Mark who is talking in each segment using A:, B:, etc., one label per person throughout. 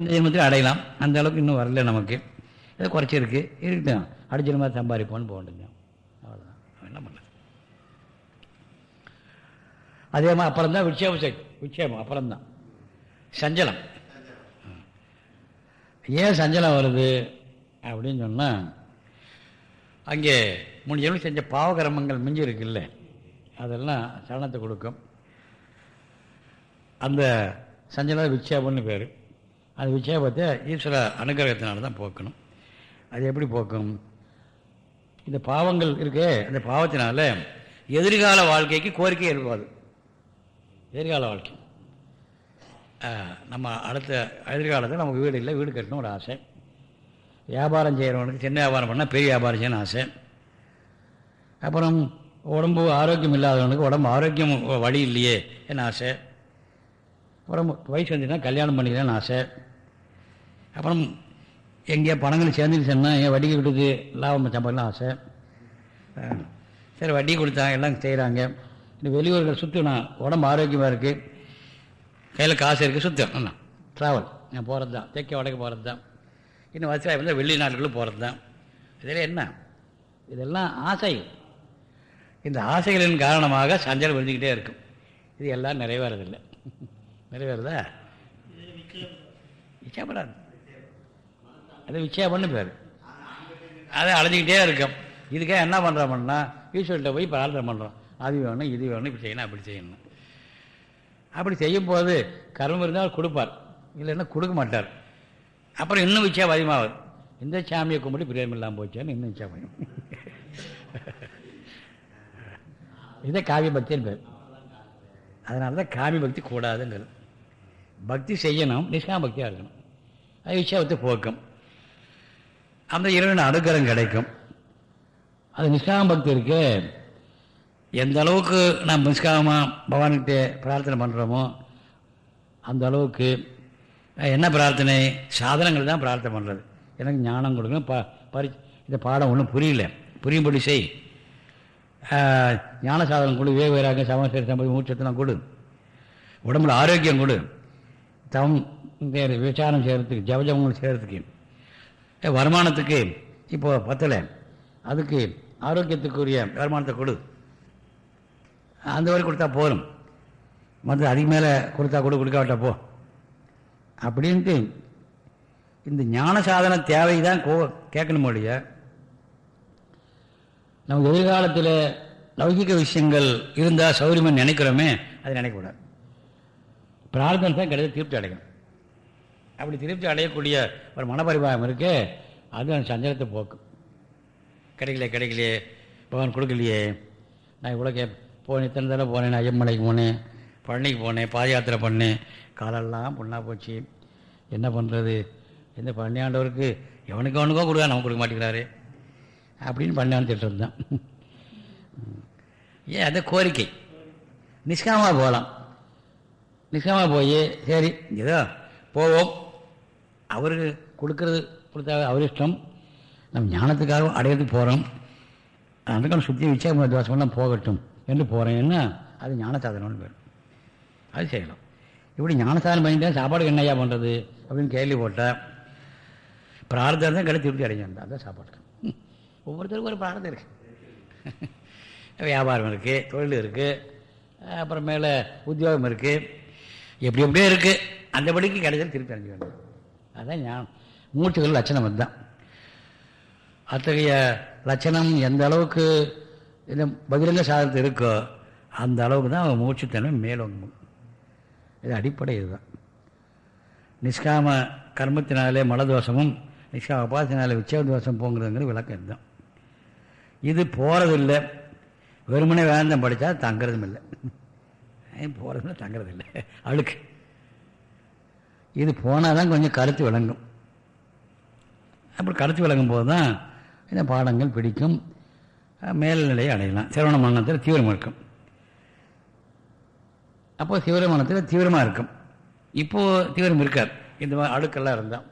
A: இந்த ஜென்மத்தில் அடையலாம். அந்த அளவுக்கு இன்னும் வரல நமக்கு. ஏதோ குறைச்சிருக்கு. இருக்கட்டும் அடுத்த மாதிரி சம்பாதிப்போன்னு போக வேண்டியது அவ்வளோதான் என்ன பண்ண? அதே மாதிரி அப்புறம் தான் விட்சேப சக்தி விட்சேபம் அப்புறம் தான் சஞ்சலம். ஏன் சஞ்சலம் வருது? அப்படின்னு சொன்னால் அங்கே மூணு ஜென்மம் செஞ்ச பாவகிரமங்கள் மிஞ்சி இருக்குல்ல அதெல்லாம் சலனத்தை கொடுக்கும். அந்த சஞ்சலம் விட்சேபம்னு பேர். அந்த விட்சேபத்தை ஈஸ்வர அனுகிரகத்தினால தான் போக்கணும். அது எப்படி போக்கும்? இந்த பாவங்கள் இருக்கே அந்த பாவத்தினால எதிர்கால வாழ்க்கைக்கு கோரிக்கை இருக்காது எதிர்கால வாழ்க்கை. நம்ம அடுத்த எதிர்காலத்தில் நமக்கு வீடு இல்லை வீடு கட்டணும் ஒரு ஆசை. வியாபாரம் செய்கிறவனுக்கு சின்ன வியாபாரம் பண்ணால் பெரிய வியாபாரம் செய்யணும் ஆசை. அப்புறம் உடம்பு ஆரோக்கியம் இல்லாதவனுக்கு உடம்பு ஆரோக்கியம் வழி இல்லையே என்ன ஆசை. அப்புறம் வயசு வந்துச்சுன்னா கல்யாணம் பண்ணிக்கலாம்னு ஆசை. அப்புறம் எங்கேயா பணங்கள் சேர்ந்துருச்சுன்னா ஏன் வட்டி கொடுத்து லாபம் சம்பாதிக்கலாம் ஆசை. சரி வட்டி கொடுத்தாங்க எல்லாம் செய்கிறாங்க இந்த வெளியூர்கள் சுற்றணும் உடம்பு ஆரோக்கியமாக இருக்குது கையில் காசு இருக்குது சுத்தம். என்ன ட்ராவல் நான் போகிறது தான் தெற்க வடக்கு போகிறது தான் இன்னும் வசதியாக இருந்தால் வெளிநாடுகளுக்கு போகிறது தான் இதில் என்ன? இதெல்லாம் ஆசை இந்த ஆசைகளின் காரணமாக சஞ்சலம் விழுந்துக்கிட்டே இருக்கும். இது எல்லாம் நிறைவேறதில்லை. நிறைவேறுதா? விச்சயப்படாது அது விக்ஷேபம்னு பேர். அதை அலைஞ்சிக்கிட்டே இருக்கும். இதுக்காக என்ன பண்ணுறோம்னா ஈஸ்வர்கிட்ட போய் பிரார்த்தனை பண்ணுறோம் அது வேணும் இது வேணும் இப்படி செய்யணும் அப்படி செய்யணும். அப்படி செய்யும்போது கர்மம் இருந்தால் கொடுப்பார். இல்லைன்னா கொடுக்க மாட்டார். அப்புறம் இன்னும் விச்சயம் அதிகமாகும் இந்த சாமியை கும்பிட்டு பிரியம் இல்லாமல் போச்சேன்னு இன்னும் விச்சயம் பயம் இதை காவிய பக்தின்னு பேர். அதனால தான் காமி பக்தி கூடாதுங்கிறது. பக்தி செய்யணும் நிஷ்காம பக்தியாக இருக்கணும். அது விஷயத்தை போக்கும். அந்த இறைவன் அனுகிரகம் கிடைக்கும். அது நிஷ்காம பக்தி இருக்கு எந்த அளவுக்கு நாம் நிஷ்காமமாக பகவான்கிட்ட பிரார்த்தனை பண்ணுறோமோ அந்த அளவுக்கு என்ன பிரார்த்தனை? சாதனங்கள் தான் பிரார்த்தனை பண்ணுறது எனக்கு ஞானம் கொடுக்கணும் ப பரி இந்த பாடம் ஒன்றும் புரியல. புரியும்படி செய். ஞான சாதனம் கொடு வேக வேறாக சமசரி சம்பதி மூச்சத்தெல்லாம் கொடு. உடம்புல ஆரோக்கியம் கொடு. தவம் வேறு விசாரம் செய்கிறதுக்கு ஜபஜபங்கள் செய்கிறதுக்கு வருமானத்துக்கு இப்போ பத்தலை. அதுக்கு ஆரோக்கியத்துக்குரிய வருமானத்தை கொடு. அந்த வரை கொடுத்தா போதும். மற்ற அதுக்கு மேலே கொடுத்தா கொடு கொடுக்காவிட்டா போ. அப்படின்ட்டு இந்த ஞான சாதன தேவை தான் கோ கேட்கணும் ஒழிய நம்ம எதிர்காலத்தில் லௌகிக விஷயங்கள் இருந்தால் சௌரியமாக நினைக்கிறோமே அது நினைக்கக்கூடாது. பிரார்த்தனை தான் கிடையாது திருப்தி அடையும். அப்படி திருப்தி அடையக்கூடிய ஒரு மனப்பரிபாகம் இருக்கே அது அந்த சஞ்சலத்தை போக்கும் கிடைக்கலையே கிடைக்கலையே பகவான் கொடுக்கலையே. நான் இவ்வளோ கே போனேன் இத்தனை தடவை போனேன் ஐயம்மலைக்கு போனேன் பழனிக்கு போனேன் பாத யாத்திரை பண்ணேன். காலெல்லாம் புண்ணா போச்சு. என்ன பண்ணுறது இந்த பழனியாண்டவருக்கு எவனுக்கு அவனுக்கோ கொடுக்க நம்ம கொடுக்க மாட்டேங்கிறாரு. அப்படின்னு பண்ணான்னு திட்டம் தான் ஏன் அது கோரிக்கை. நிஷ்காமாக போகலாம். நிச்சயமாக போய் சரி ஏதோ போவோம். அவருக்கு கொடுக்கறது கொடுத்தா அவர் இஷ்டம். நம்ம ஞானத்துக்காக அடையிறதுக்கு போகிறோம் அதுக்கான சுத்தி வச்சா தோசமெல்லாம் போகட்டும். என்று போகிறேன்னா அது ஞான சாதனம்னு பேர். அது செய்யலாம் இப்படி ஞான சாதனம் பண்ணிட்டு சாப்பாடு என்னையா பண்ணுறது அப்படின்னு கேள்வி போட்டால் பிரார்த்தனை தான் கடை திருப்தி அடைஞ்சாங்க அதுதான் சாப்பாடு ஒவ்வொருத்தருக்கும் ஒரு பிரார்த்தம் இருக்குது வியாபாரம் இருக்குது தொழில் இருக்குது அப்புறமேல உத்தியோகம் இருக்குது எப்படி எப்படியோ இருக்குது அந்தபடிக்கு கிடைச்சல் திருப்பி அடைஞ்சு வேண்டும் அதான் ஞானம். மூச்சுகள் லட்சணம் அதுதான். அத்தகைய லட்சணம் எந்த அளவுக்கு இந்த பகிரங்க சாதனத்தில் இருக்கோ அந்த அளவுக்கு தான் அவன் மூச்சுத்தன்மை மேலோங்கும். இது அடிப்படை இதுதான். நிஷ்காம கர்மத்தினாலே மலதோஷமும் நிஷ்காம உபாசத்தினாலே விச்சய போங்கிறதுங்கிற விளக்கம் இதுதான். இது போகிறதில்லை வெறுமனே வேந்தம் படித்தா தங்குறதும் இல்லை. போகிறதுல தங்குறது இல்லை அழுக்கு. இது போனால் தான் கொஞ்சம் கருத்து விளங்கும். அப்படி கருத்து விளங்கும் போது தான் இந்த பாடங்கள் பிடிக்கும். மேல்நிலையை அடையலாம். சிரவண மரணத்தில் தீவிரமாக இருக்கும். அப்போ சிவர மனத்தில் தீவிரமாக இருக்கும். இப்போது தீவிரம் இருக்காது. இந்த மாதிரி அழுக்கெல்லாம் இருந்தால்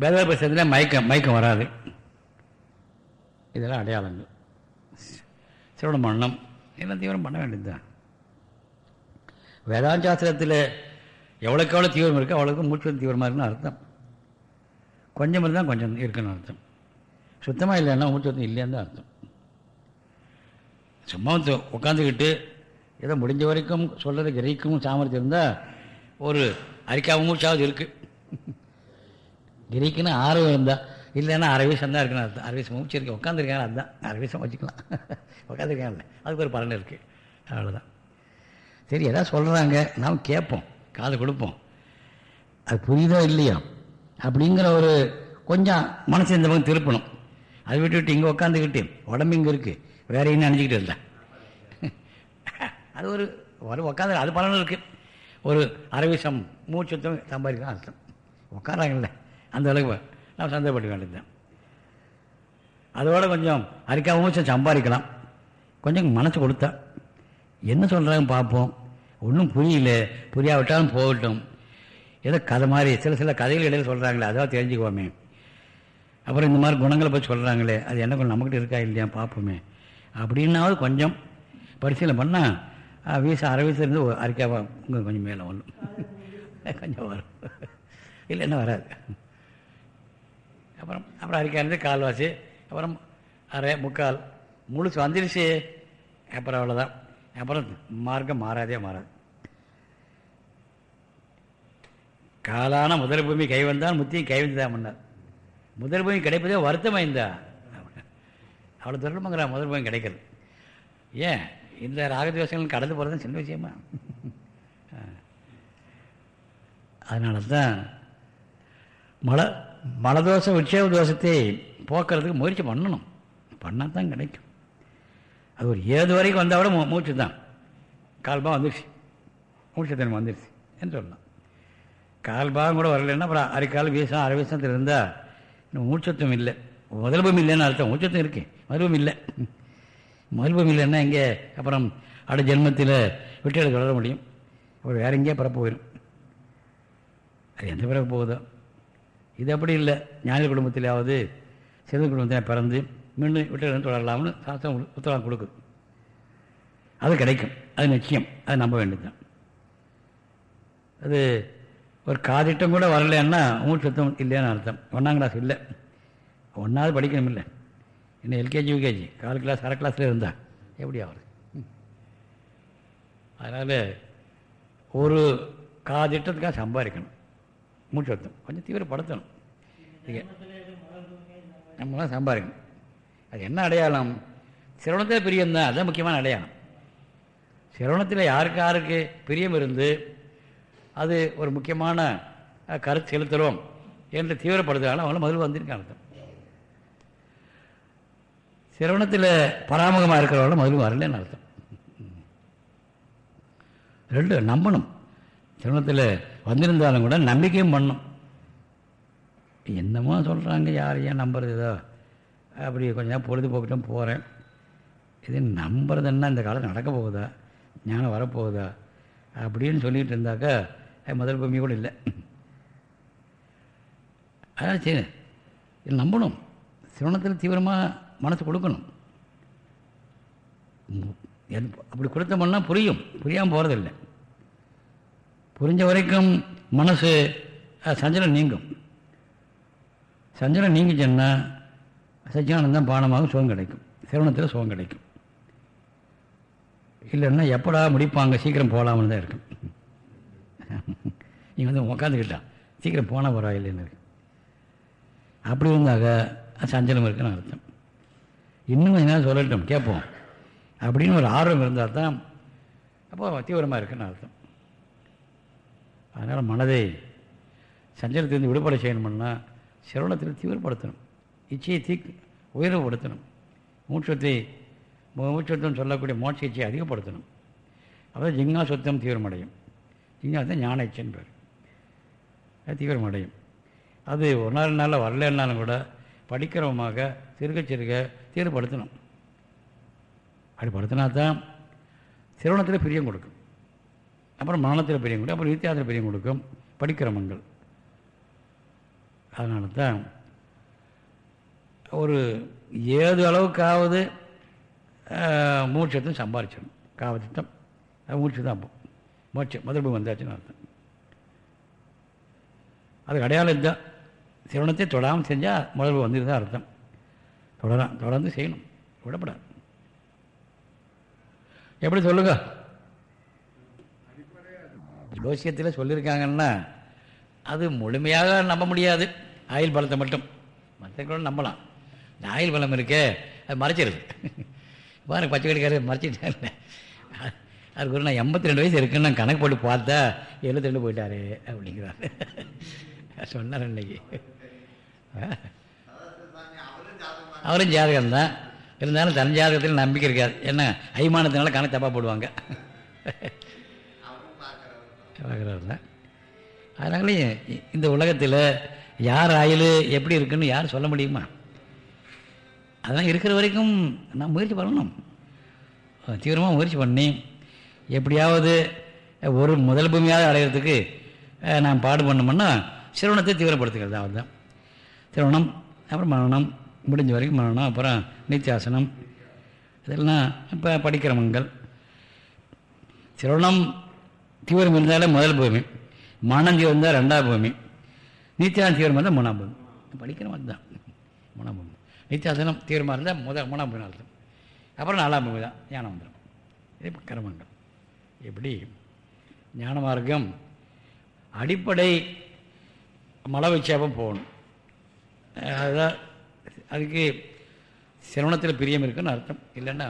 A: பேதவ பிரசத்தில் மயக்கம் மயக்கம் வராது. இதெல்லாம் அடையாளங்கள். சிறுவன மன்னம் எல்லாம் தீவிரம் பண்ண வேண்டியதுதான். வேதாந்தாஸ்திரத்தில் எவ்வளோக்கு எவ்வளோ தீவிரம் இருக்கோ அவ்வளோக்கு மூச்சு தீவிரமாக இருக்குன்னு அர்த்தம். கொஞ்சம் இருந்தால் கொஞ்சம் இருக்குன்னு அர்த்தம். சுத்தமாக இல்லைன்னா மூச்சு இல்லைன்னு தான் அர்த்தம். சும்மா உட்காந்துக்கிட்டு ஏதோ முடிஞ்ச வரைக்கும் சொல்கிறது கிரகிக்கும் சாமர்த்தியம் இருந்தால் ஒரு அரிக்காம மூச்சாவது இருக்குது கிரகிக்குன்னு ஆர்வம் இருந்தால் இல்லைன்னா அரை தான் இருக்குன்னு அர்த்தம் அரை வீசம் மூச்சு அதுதான். அரை வச்சுக்கலாம். உட்காந்துருக்கேன் அதுக்கு ஒரு பலன் இருக்குது அவ்வளோதான் சரி எதாவது சொல்கிறாங்க நாம் கேட்போம். காது கொடுப்போம். அது புரியுதோ இல்லையோ? அப்படிங்கிற ஒரு கொஞ்சம் மனசு இந்த பக்கம் திருப்பணும். அதை விட்டு விட்டு இங்கே உட்காந்துக்கிட்டு உடம்பு இங்கே இருக்குது வேற என்ன நினச்சிக்கிட்டு இல்லை அது ஒரு ஒரு உட்காந்து அது பலனும் இருக்குது ஒரு அரவிசம் மூச்சுத்தம் சம்பாதிக்கலாம். அர்த்தம். உட்காராங்கல்ல அந்த அளவுக்கு நாம் சந்தேகப்பட வேண்டியதுதான். அதோட கொஞ்சம் அரிக்காம மூச்சம் சம்பாதிக்கலாம். கொஞ்சம் மனசு கொடுத்தா. என்ன சொல்கிறாங்க பார்ப்போம். ஒன்றும் புரியல. புரியாவிட்டாலும் போகட்டும். ஏதோ கதை மாதிரி சில சில கதைகள் இடையில சொல்கிறாங்களே அதாவது தெரிஞ்சுக்குவோமே. அப்புறம் இந்த மாதிரி குணங்களை பற்றி சொல்கிறாங்களே அது என்ன கொஞ்சம் நம்மக்கிட்ட இருக்கா இல்லையா பார்ப்போமே. அப்படின்னாவது கொஞ்சம் பரிசீலனை பண்ணால் வீச அரை வயசுலேருந்து இருந்து கொஞ்சம் மேலே ஒன்றும் கொஞ்சம் வரும். இல்லைன்னா வராது. அப்புறம் அப்புறம் அரிக்காந்து கால்வாசி அப்புறம் அரை முக்கால் முழுசு வந்துருச்சு. அப்புறம் அவ்வளோதான் அப்புறம் மார்க்கம் மாறாதே மாறாது. காலான முதல் பூமி கை வந்தால் முத்தியும் கை வந்துதான் முன்னார் முதல் பூமி கிடைப்பதே வருத்தமாக இருந்தா அவ்வளோ துரமங்கிற முதல் பூமி கிடைக்கிறது. ஏன்? இந்த ராகத்வேஷங்கள் கடந்து போகிறது சின்ன விஷயமா? அதனால தான் மழை மலதோஷம் உட்சேப தோஷத்தை போக்குறதுக்கு முயற்சி பண்ணணும். பண்ணால் தான் கிடைக்கும். அது ஒரு ஏது வரைக்கும் வந்தால் விட மூச்சு தான் கால்பா வந்துருச்சு. மூச்சு தன்மை வந்துருச்சு என்று சொல்லலாம். கால்பாகம் கூட வரலைன்னா அப்புறம் அரைக்கால் வீசம் அரை வீசத்தில் இருந்தால் இன்னும் மூச்சத்துவம் இல்லை. முதல்பம் இல்லைன்னு அர்த்தம். மூச்சத்துவம் இருக்கு. மதுபம் இல்லை. மதுபம் இல்லைன்னா இங்கே அப்புறம் அட ஜென்மத்தில் விட்டு தொடர முடியும். அப்புறம் வேற எங்கேயே பிறப்பு போயிடும் அது எந்த பிறகு போகுதோ? இது அப்படி இல்லை. ஞானி குடும்பத்திலாவது சிறு குடும்பத்தில் பிறந்து மீண்டும் விட்டு தொடரலாம்னு சாஸ்திரம் உத்தரவாதம் கொடுக்குது. அது கிடைக்கும். அது நிச்சயம். அது நம்ப வேண்டியதுதான். அது ஒரு காதிட்டம் கூட வரலன்னா மூணு சுத்தம் இல்லைன்னு அர்த்தம். ஒன்றாம் கிளாஸ் இல்லை. ஒன்றாவது படிக்கணும் இல்லை இன்னும் எல்கேஜி யூகேஜி? கால் கிளாஸ் அரை கிளாஸில் இருந்தா எப்படி ஆகுது அதனால் ஒரு காதிட்டத்துக்காக சம்பாதிக்கணும். மூச்சு வருத்தம் கொஞ்சம் தீவிரப்படுத்தணும். நம்மளாம் சம்பாதிக்கணும் அது என்ன அடையாளம்? சிரவணத்தில் பிரியம்தான் அதுதான் முக்கியமான அடையாளம். சிரவணத்தில் யாருக்கு யாருக்கு பிரியம் இருந்து அது ஒரு முக்கியமான கருத்து செலுத்துகிறோம் என்று தீவிரப்படுத்துகிறாலும் அவங்களும் முதல்ல வந்திருக்காங்க அர்த்தம். சிரவணத்தில் பராமுகமாக இருக்கிறவங்களும் முதல்ல வரலன்னு அர்த்தம். ரெண்டு நம்பணும். சிரவணத்தில் வந்திருந்தாலும் கூட நம்பிக்கையும் பண்ணும். என்னமோ சொல்கிறாங்க யாரையும் ஏன் நம்புறது ஏதோ அப்படி கொஞ்சம் நேரம் பொழுதுபோக்கிட்டும் போகிறேன் இது நம்புறதுன்னா இந்த காலம் நடக்க போகுதா? ஞானம் வரப்போகுதா? அப்படின்னு சொல்லிகிட்டு இருந்தாக்கா முதல் பூமி கூட இல்லை. அதான் சரி இது நம்பணும். சிரவணத்தில் தீவிரமாக மனசு கொடுக்கணும். அப்படி கொடுத்தோம்னா புரியும். புரியாமல் போகிறதில்லை புரிஞ்ச வரைக்கும் மனசு சஞ்சலம் நீங்கும். சஞ்சலம் நீங்கிச்சுன்னா சச்சியானந்தம் பானமாக சுகம் கிடைக்கும். சிரவணத்தில் சுகம் கிடைக்கும். இல்லைன்னா எப்படா முடிப்பாங்க? சீக்கிரம் போகலாம்னு தான் இருக்கும். நீங்கள் வந்து உட்காந்துக்கிட்டான் சீக்கிரம் போனால் பரவாயில்லைன்னு இருக்கு. அப்படி இருந்தாக்க சஞ்சலம் இருக்குன்னு அர்த்தம். இன்னும் கொஞ்ச நேரம் சொல்லட்டும் கேட்போம். அப்படின்னு ஒரு ஆர்வம் இருந்தால் தான் அப்போ தீவிரமாக இருக்குன்னு அர்த்தம். அதனால் மனதை சஞ்சலத்திலிருந்து விடுபட செய்யணும்னா சிரவணத்தில் தீவிரப்படுத்தணும். இச்சையை தீ உயர்வுபடுத்தணும். மூச்சத்தை மூச்சத்தம் சொல்லக்கூடிய மோட்ச இச்சையை அதிகப்படுத்தணும். அப்போ ஜிங்கா சுத்தம் தீவிரமடையும். ஜிங்காசம் ஞான இச்சைன்னு பேர். அது தீவிரமடையும். அது ஒரு நாள் நாளில் வரலன்னாலும் கூட படிக்கிறவமாக சிறுக சிறுக தீவிரப்படுத்தணும். அப்படி படுத்தினா தான் சிரவணத்தில் பிரியம் கொடுக்கும். அப்புறம் மரணத்தில் பிரியம் கொடுக்கும் அப்புறம் வித்தியாசத்தில் பிரியம் கொடுக்கும். படிக்கிரமங்கள் அதனால தான் ஒரு ஏது அளவுக்காவது மூச்சத்தை சம்பாரிச்சிடணும். காவத்திட்டம் மூச்சு தான் அப்போ. மோட்சம் முதல் வந்தாச்சுன்னு அர்த்தம். அதுக்கு அடையாளம் இதுதான். சிரவணத்தை தொடாமல் செஞ்சால் முதல்வர் வந்துருந்தா அர்த்தம். தொடரான் தொடர்ந்து செய்யணும். விடப்படாது. எப்படி சொல்லுங்க? ஜோசியத்தில் சொல்லியிருக்காங்கன்னா அது முழுமையாக நம்ப முடியாது. ஆயில் பலத்தை மட்டும். மற்ற நம்பலாம். இந்த ஆயில் பலம் இருக்கே அது மறைச்சிருது. பாருங்க பச்சை கடிக்காரர் மறைச்சிட்டாரு அதுக்கு ஒரு நான் எண்பத்தி ரெண்டு வயசு இருக்குன்னு நான் கணக்கு போட்டு பார்த்தா எழுபத்தி ரெண்டு போயிட்டாரு அப்படிங்கிறாரு. சொன்னார் இன்னைக்கு. அவரும் ஜாதகம் தான். இருந்தாலும் தன் ஜாதகத்தில் நம்பிக்கை இருக்காது. என்ன அய்மானத்தினால கணக்கு தப்பாக போடுவாங்க. பார்க்குறாருல அதனால இந்த உலகத்தில் யார் ஆயில் எப்படி இருக்குன்னு யார் சொல்ல முடியுமா அதெல்லாம் இருக்கிற வரைக்கும் நான் முயற்சி பண்ணணும் தீவிரமாக முயற்சி பண்ணி எப்படியாவது ஒரு முதல் பூமியாவது அடையிறதுக்கு நான் பாடு பண்ணோம்னா சிரவணத்தை தீவிரப்படுத்துகிறது அவர் தான் சிரவணம் அப்புறம் மரணம் முடிஞ்ச வரைக்கும் மரணம் அப்புறம் நித்தியாசனம் இதெல்லாம் இப்போ படிக்கிறவங்கள் சிரவணம் தீவிரம் இருந்தாலே முதல் பூமி. மனம் தீவிரம் இருந்தால் ரெண்டாம் பூமி. நித்தியான தீவிரமாக இருந்தால் மூணாம் பூமி. படிக்கிற மாதிரி தான் மூணாம் பூமி. நித்தியாசனம் தீவிரமாக இருந்தால் முதல் மூணாம் பூமி அர்த்தம். அப்புறம் நாலாம் பூமி தான் ஞானம் வந்துடும் இது கர்மங்கள். எப்படி? ஞான மார்க்கம் அடிப்படை மலை விட்சேபம் போகணும். அதுதான் அதுக்கு சிரவணத்தில் பிரியம் இருக்குன்னு அர்த்தம். இல்லைன்னா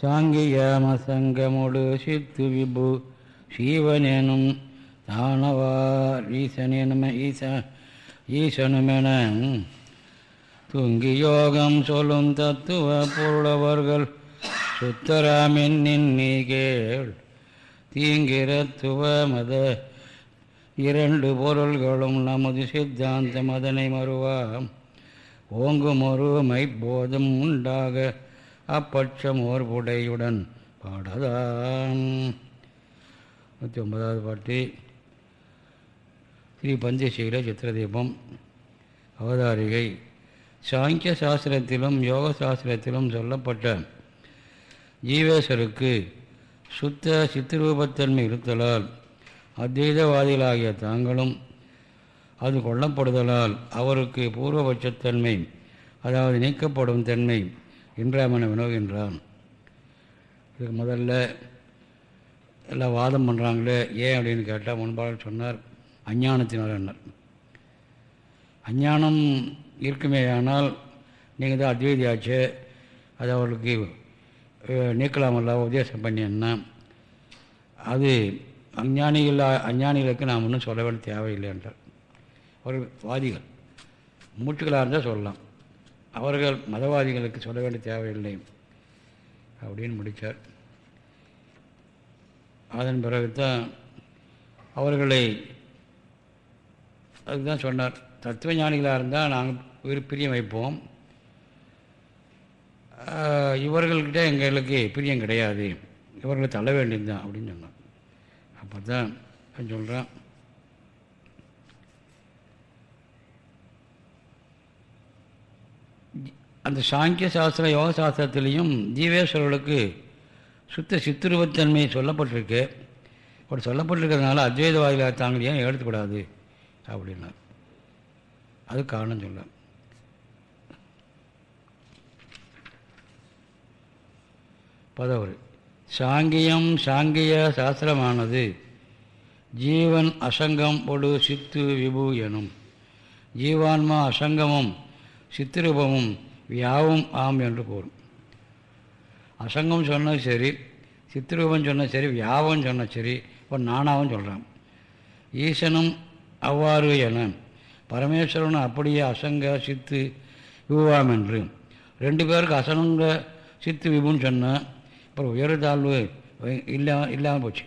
A: சாங்கியமசங்கமுடு சித்து விபு சீவனேனும் தானவார் ஈசனேனும ஈச ஈசனுமென துங்கி யோகம் சொல்லும் தத்துவ பொருளவர்கள் சுத்தராமின் நீ தீங்கிரத்துவ மத இரண்டு பொருள்களும் நமது சித்தாந்த மதனை மறுவாம். ஓங்குமொரு மைப்போதம் உண்டாக அப்பட்சம் ஓர் புடையுடன் பாடதாம். நூற்றி ஒன்பதாவது பாட்டு. ஸ்ரீ பஞ்சசீல சித்திரதீபம். அவதாரிகை. சாங்கிய சாஸ்திரத்திலும் யோக சாஸ்திரத்திலும் சொல்லப்பட்ட ஜீவேஸ்வருக்கு சுத்த சித்திரூபத்தன்மை இருத்தலால் அத்வைதவாதிகளாகிய தாங்களும் அது கொல்லப்படுதலால் அவருக்கு பூர்வபட்சத்தன்மை அதாவது நீக்கப்படும் தன்மை இன்றாமன வினோகின்றான் இதுக்கு முதல்ல. எல்லாம் வாதம் பண்ணுறாங்களே ஏன் அப்படின்னு கேட்டால் முன்பாளர் சொன்னார் அஞ்ஞானத்தினால் அஞ்ஞானம் இருக்குமே ஆனால் நீங்கள் தான் அத்வைதியாச்சு அது அவர்களுக்கு நீக்கலாமல்ல உபதேசம் பண்ணியன்னா அது அஞ்ஞானிகள் அஞ்ஞானிகளுக்கு நாம் ஒன்றும் சொல்ல வேண்டிய தேவையில்லை என்றார். ஒரு வாதிகள் மூட்டுகளாக இருந்தால் சொல்லலாம். அவர்கள் மதவாதிகளுக்கு சொல்ல வேண்டிய தேவையில்லை அப்படின்னு முடித்தார் அதன் பிறகுதான் அவர்களை அதுதான் சொன்னார் தத்துவ ஞானிகளாக இருந்தால் நாங்கள் பிரியம் வைப்போம். இவர்கள்கிட்ட எங்களுக்கு பிரியம் கிடையாது. இவர்களை தள்ள வேண்டியது தான் அப்படின்னு சொன்னான் அப்போ தான் சொல்கிறான் அந்த சாங்கிய சாஸ்திர யோக சாஸ்திரத்திலையும் ஜீவேஸ்வரர்களுக்கு சுத்த சித்துருவத்தன்மை சொல்லப்பட்டிருக்கு. அப்படி சொல்லப்பட்டிருக்கிறதுனால அத்வைதவாதிகளாக தாங்கள் ஏன் எடுத்துக்கூடாது? அப்படின்னார் அது காரணம் சொல்ல. பதவர். சாங்கியம் சாங்கிய சாஸ்திரமானது ஜீவன் அசங்கம் பொடு சித்து விபு எனும். ஜீவான்மா அசங்கமும் சித்திரூபமும் யாவும் ஆம் என்று கூறும். அசங்கம் சொன்னால் சரி சித்திரூபம் சொன்னால் சரி வியாபம் சொன்னால் சரி இப்போ நானாவும் சொல்கிறான் ஈசனும் அவ்வாறு என பரமேஸ்வரனும் அப்படியே அசங்க சித்து விபுவாம் என்று. ரெண்டு பேருக்கு அசனங்க சித்து விபுன்னு சொன்னால் அப்புறம் உயர் தாழ்வு இல்லாமல் இல்லாமல் போச்சு.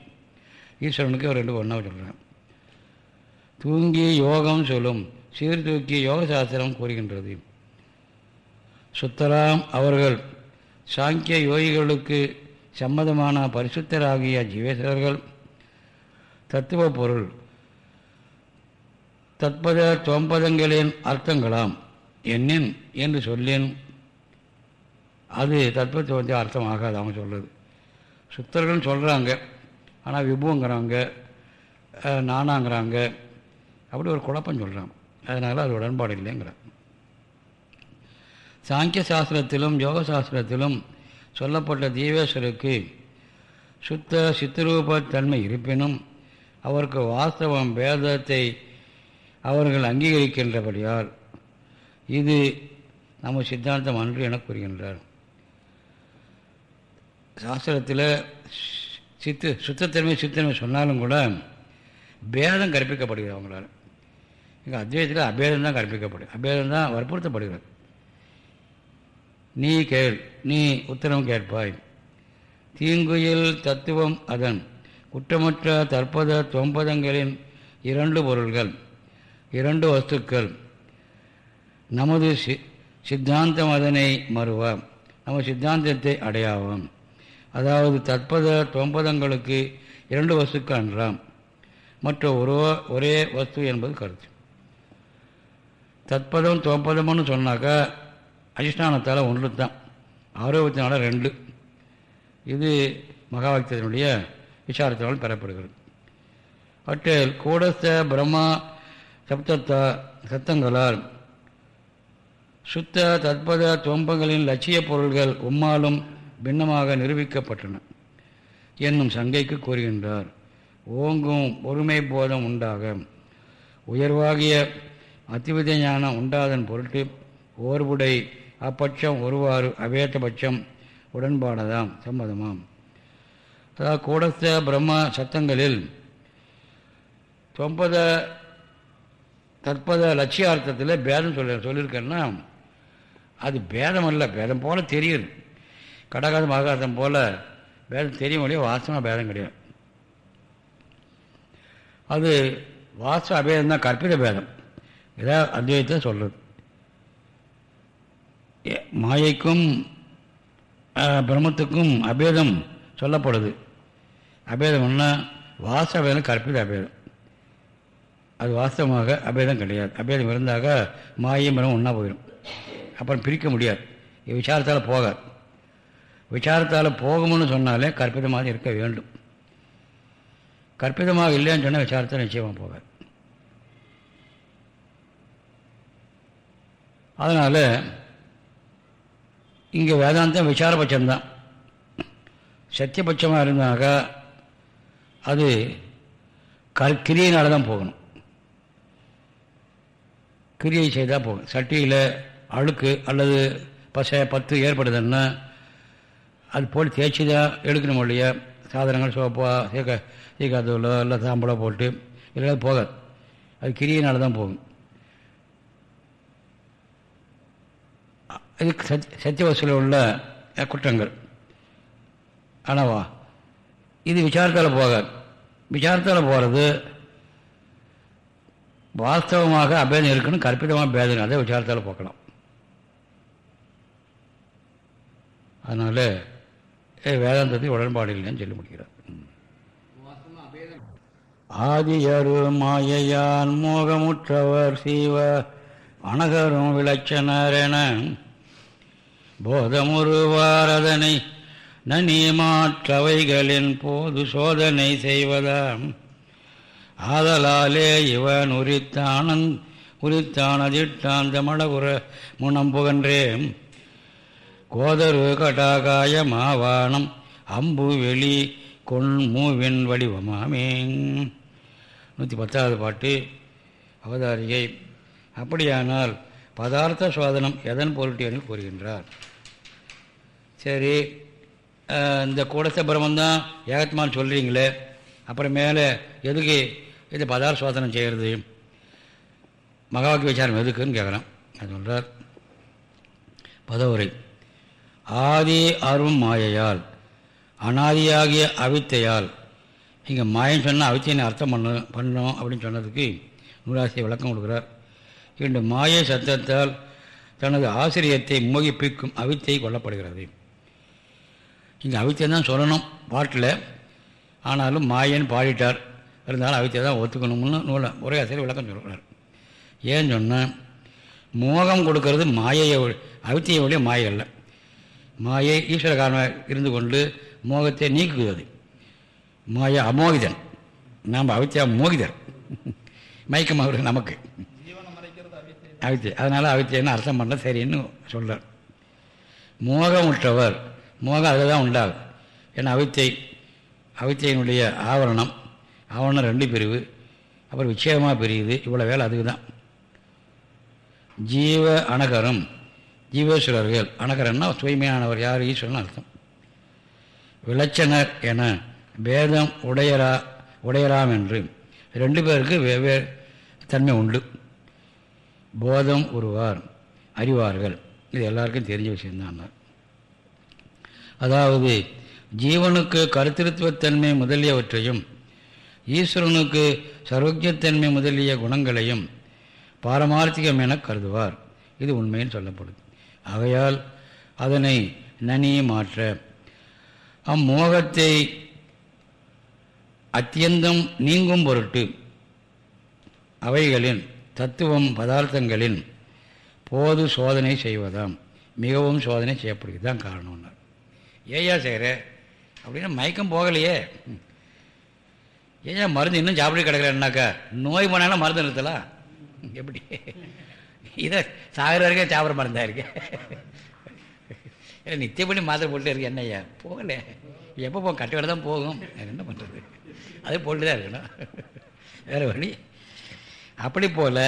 A: ஈஸ்வரனுக்கு ஒரு ரெண்டு ஒன்றாக சொல்கிறேன் தூங்கி யோகம் சொல்லும் சீர்தூக்கி யோக சாஸ்திரம் கூறுகின்றது. சுத்தராம் அவர்கள் சாங்கிய யோகிகளுக்கு சம்மதமான பரிசுத்தராகிய ஜீவேஸ்வரர்கள். தத்துவ பொருள். தற்பத தொம்பதங்களின் அர்த்தங்களாம். என்னின் என்று சொல்லேன். அது தத்துவத்தை அர்த்தம் ஆகாது அவங்க சொல்கிறது சுத்தர்கள் சொல்கிறாங்க ஆனால் விபுங்கிறாங்க நானாங்கிறாங்க அப்படி ஒரு குழப்பம் சொல்கிறான் அதனால் அது உடன்பாடு இல்லைங்கிறான் சாங்கிய சாஸ்திரத்திலும் யோக சாஸ்திரத்திலும் சொல்லப்பட்ட தீவேஸ்வருக்கு சுத்த சித்தரூப தன்மை இருப்பினும் அவருக்கு வாஸ்தவம் பேதத்தை அவர்கள் அங்கீகரிக்கின்றபடியால் இது நம்ம சித்தாந்தம் அன்று என கூறுகின்றார். சாஸ்திரத்தில் சித்து சுத்தத்தன்மை சித்தன்மை சொன்னாலும் கூட பேதம் கற்பிக்கப்படுகிறது அவங்களால இங்கே அத்வைதத்தில் அபேதம் தான் கற்பிக்கப்படும் அபேதம் தான் வற்புறுத்தப்படுகிறது. நீ கேள் நீ உத்தரவு கேட்பாய். தீங்குயில் தத்துவம் அதன் குற்றமற்ற தற்பத தொம்பதங்களின் இரண்டு பொருள்கள் இரண்டு வஸ்துக்கள். நமது சி சித்தாந்தம் அதனை மறுவாம். நம்ம சித்தாந்தத்தை அடையாவோம். அதாவது தற்பத தொம்பதங்களுக்கு இரண்டு வஸ்துக்கள் என்றாம் மற்ற ஒரு ஒரே வஸ்து என்பது கருத்து. தற்பதம் தொம்பதம்னு சொன்னாக்கா அதிஷ்டானத்தால் ஒன்று தான் ஆரோக்கியத்தினால ரெண்டு. இது மகாவாக்கியத்தினுடைய விசாரத்தினால் பெறப்படுகிறது. அவற்றில் கூடஸ்த பிரம்மா சப்தத்த சத்தங்களால் சுத்த தற்பத துவம்பங்களின் லட்சிய பொருள்கள் உம்மாலும் பின்னமாக நிரூபிக்கப்பட்டன என்னும் சங்கைக்கு கூறுகின்றார். ஓங்கும் ஒருமை போதம் உண்டாக. உயர்வாகிய அத்திவித ஞானம் உண்டாதன் பொருட்டு ஓர்வுடை அப்பட்சம் ஒருவாறு அவேத்த உடன்பாடதாம் சம்மதமாம். அதாவது கூடஸ்த பிரம்ம சத்தங்களில் தொம்பத தற்பத லட்சியார்த்தத்தில் பேதம் சொல்ல சொல்லியிருக்கேன்னா அது பேதம் அல்ல பேதம் போல் தெரியுது. கடகாதம் மகாதம் போல் பேதம் தெரியும் இல்லையோ வாசமாக பேதம் கிடையாது. அது வாச அபேதம் தான் கற்பித பேதம். இதான் அத்வைத்தை சொல்கிறது மாயைக்கும் பிரம்மத்துக்கும் அபேதம் சொல்லப்படுது. அபேதம்னா வாச அபேதம் கற்பித அபேதம். அது வாஸ்தவமாக அபேதம் கிடையாது. அபேதம் இருந்தாக மாயம் பிரம்மம் ஒன்றா போயிடும். அப்புறம் பிரிக்க முடியாது. விசாரத்தால் போகாது. விசாரத்தால் போகும்னு சொன்னாலே கற்பிதமாக இருக்க வேண்டும். கற்பிதமாக இல்லைன்னு சொன்னால் விசாரத்தை நிச்சயமாக போகாது. அதனால் இங்கே வேதாந்தம் விசாரபட்சம்தான். சத்தியபட்சமாக இருந்தாக்கா அது கிரியினால தான் போகணும். கிரியை செய்தால் போகும். சட்டியில் அழுக்கு அல்லது பசை பத்து ஏற்படுதுன்னா அது போட்டு தேய்ச்சி தான் எடுக்கணும் இல்லையா? சாதனங்கள் சோப்பா சீக்கா சீக்காத்தூளோ இல்லை சாம்பலோ போட்டு இல்லை போகாது. அது கிரியினால் தான் போகும். இது சத் சத்திய வசூலில் உள்ள குற்றங்கள். ஆனவா? இது விசாரத்தால் போகாது. விசாரத்தால் போகிறது வாஸ்தவமாக அபேதம் இருக்குன்னு கற்பிதமாக பேதம். அதை விசாரத்தால் போக்கலாம். அதனால் வேதாந்தத்துக்கு உடன்பாடு இல்லைன்னு சொல்லி முடிக்கிறார். ஆதியரு மாயையான் மோகமுற்றவர் சீவ அனகரும் விளச்சனர் என போதமுருவாரதனை நனிமாற்றவைகளின் போது சோதனை செய்வதாம். ஆதலாலே இவன் உரித்தானந் உரித்தானதிட்டாந்த மடகுற முனம் புகன்றேன் கோதரு கட்டாகாய மாவானம் அம்பு வெளி கொண்மூவின் வடிவமாமேங் வடிவமாமே நூற்றி பத்தாவது பாட்டு அவதாரிகை. அப்படியானால் பதார்த்த சோதனம் எதன் பொருட்டு என்று கூறுகின்றார். சரி இந்த கூடத்த பிரம்மந்தான் ஏகத்மான் சொல்கிறீங்களே அப்புறம் மேலே எதுக்கு இந்த பதார்த்த சோதனம் செய்கிறது மகாவாக்கிய விசாரம் எதுக்குன்னு கேட்குறான் அது சொல்கிறார் பதவுரை ஆதி அரும் மாயையால் அனாதியாகிய அவித்தையால் இங்கே மாயன்னு சொன்னால் அவித்தையை அர்த்தம் பண்ண பண்ணோம் அப்படின்னு சொன்னதுக்கு நூலாசியை விளக்கம் கொடுக்குறார். இன்று மாயை சத்தத்தால் தனது ஆசிரியத்தை மோகிப்பிக்கும் அவித்தை கொல்லப்படுகிறது. இங்கே அவித்தை தான் சொல்லணும் பாட்டில். ஆனாலும் மாயன்னு பாடிட்டார். இருந்தாலும் அவித்தை தான் ஒத்துக்கணும்னு நூலை ஒரே ஆசிரியர் விளக்கம் சொல்கிறார் ஏன்னு சொன்னால் மோகம் கொடுக்கறது மாயையை அவித்தையை ஒழிய மாயை அல்ல. மாயை ஈஸ்வர காரணமாக இருந்து கொண்டு மோகத்தை நீக்குவது மாயா அமோகிதன். நாம் அவித்தியா மோகிதர். மயக்கமாக நமக்கு. அவித்தை அதனால் அவித்தியன்னு அர்த்தம் பண்ண சரின்னு சொல்கிறார் மோகமுற்றவர் மோகம் அதில் தான் உண்டாகும் ஏன்னா அவித்தை அவித்தையினுடைய ஆவரணம் ஆவரணம் ரெண்டு பிரிவு அப்புறம் விச்சயமாக பிரியுது இவ்வளோ வேலை அதுக்கு தான் ஜீவ அனகரம் ஜீவேஸ்வரர்கள் அனகரன்னா தூய்மையானவர் யார் ஈஸ்வரன் அர்த்தம். விளச்சனர் என பேதம் உடையரா உடையராம் என்று. ரெண்டு பேருக்கு வெவ்வேறு தன்மை உண்டு. போதம் உருவார் அறிவார்கள். இது எல்லாருக்கும் தெரிஞ்ச விஷயம்தான் அதாவது ஜீவனுக்கு கருத்திருத்துவத்தன்மை முதலியவற்றையும் ஈஸ்வரனுக்கு சர்வஜத்தன்மை முதலிய குணங்களையும் பாரமார்த்திகம் என கருதுவார். இது உண்மையில் சொல்லப்படுது. ஆகையால் அதனை நனி மாற்ற அம்மோகத்தை அத்தியந்தம் நீங்கும் பொருட்டு அவைகளின் தத்துவம் பதார்த்தங்களின் போது சோதனை செய்வதாம். மிகவும் சோதனை செய்யப்படுகிறது. தான் காரணம்னார் ஏயா செய்கிற அப்படின்னா மயக்கம் போகலையே. ஏயா மருந்து இன்னும் சாப்பிட கிடக்கலன்னாக்கா நோய் போனாலும் மருந்து நிறுத்தலாம். எப்படி? இதை சாகிற வரைக்கும் சாப்பிட்ற மருந்தாக இருக்கு? இல்லை நித்தியப்படி மாத்திரை போட்டு இருக்கு என்னய்யா? போகல. எப்போ போகும் கட்டோட தான் போகும். என்ன பண்ணுறது அது போட்டு தான் இருக்கணும். வேறு வழி அப்படி போல்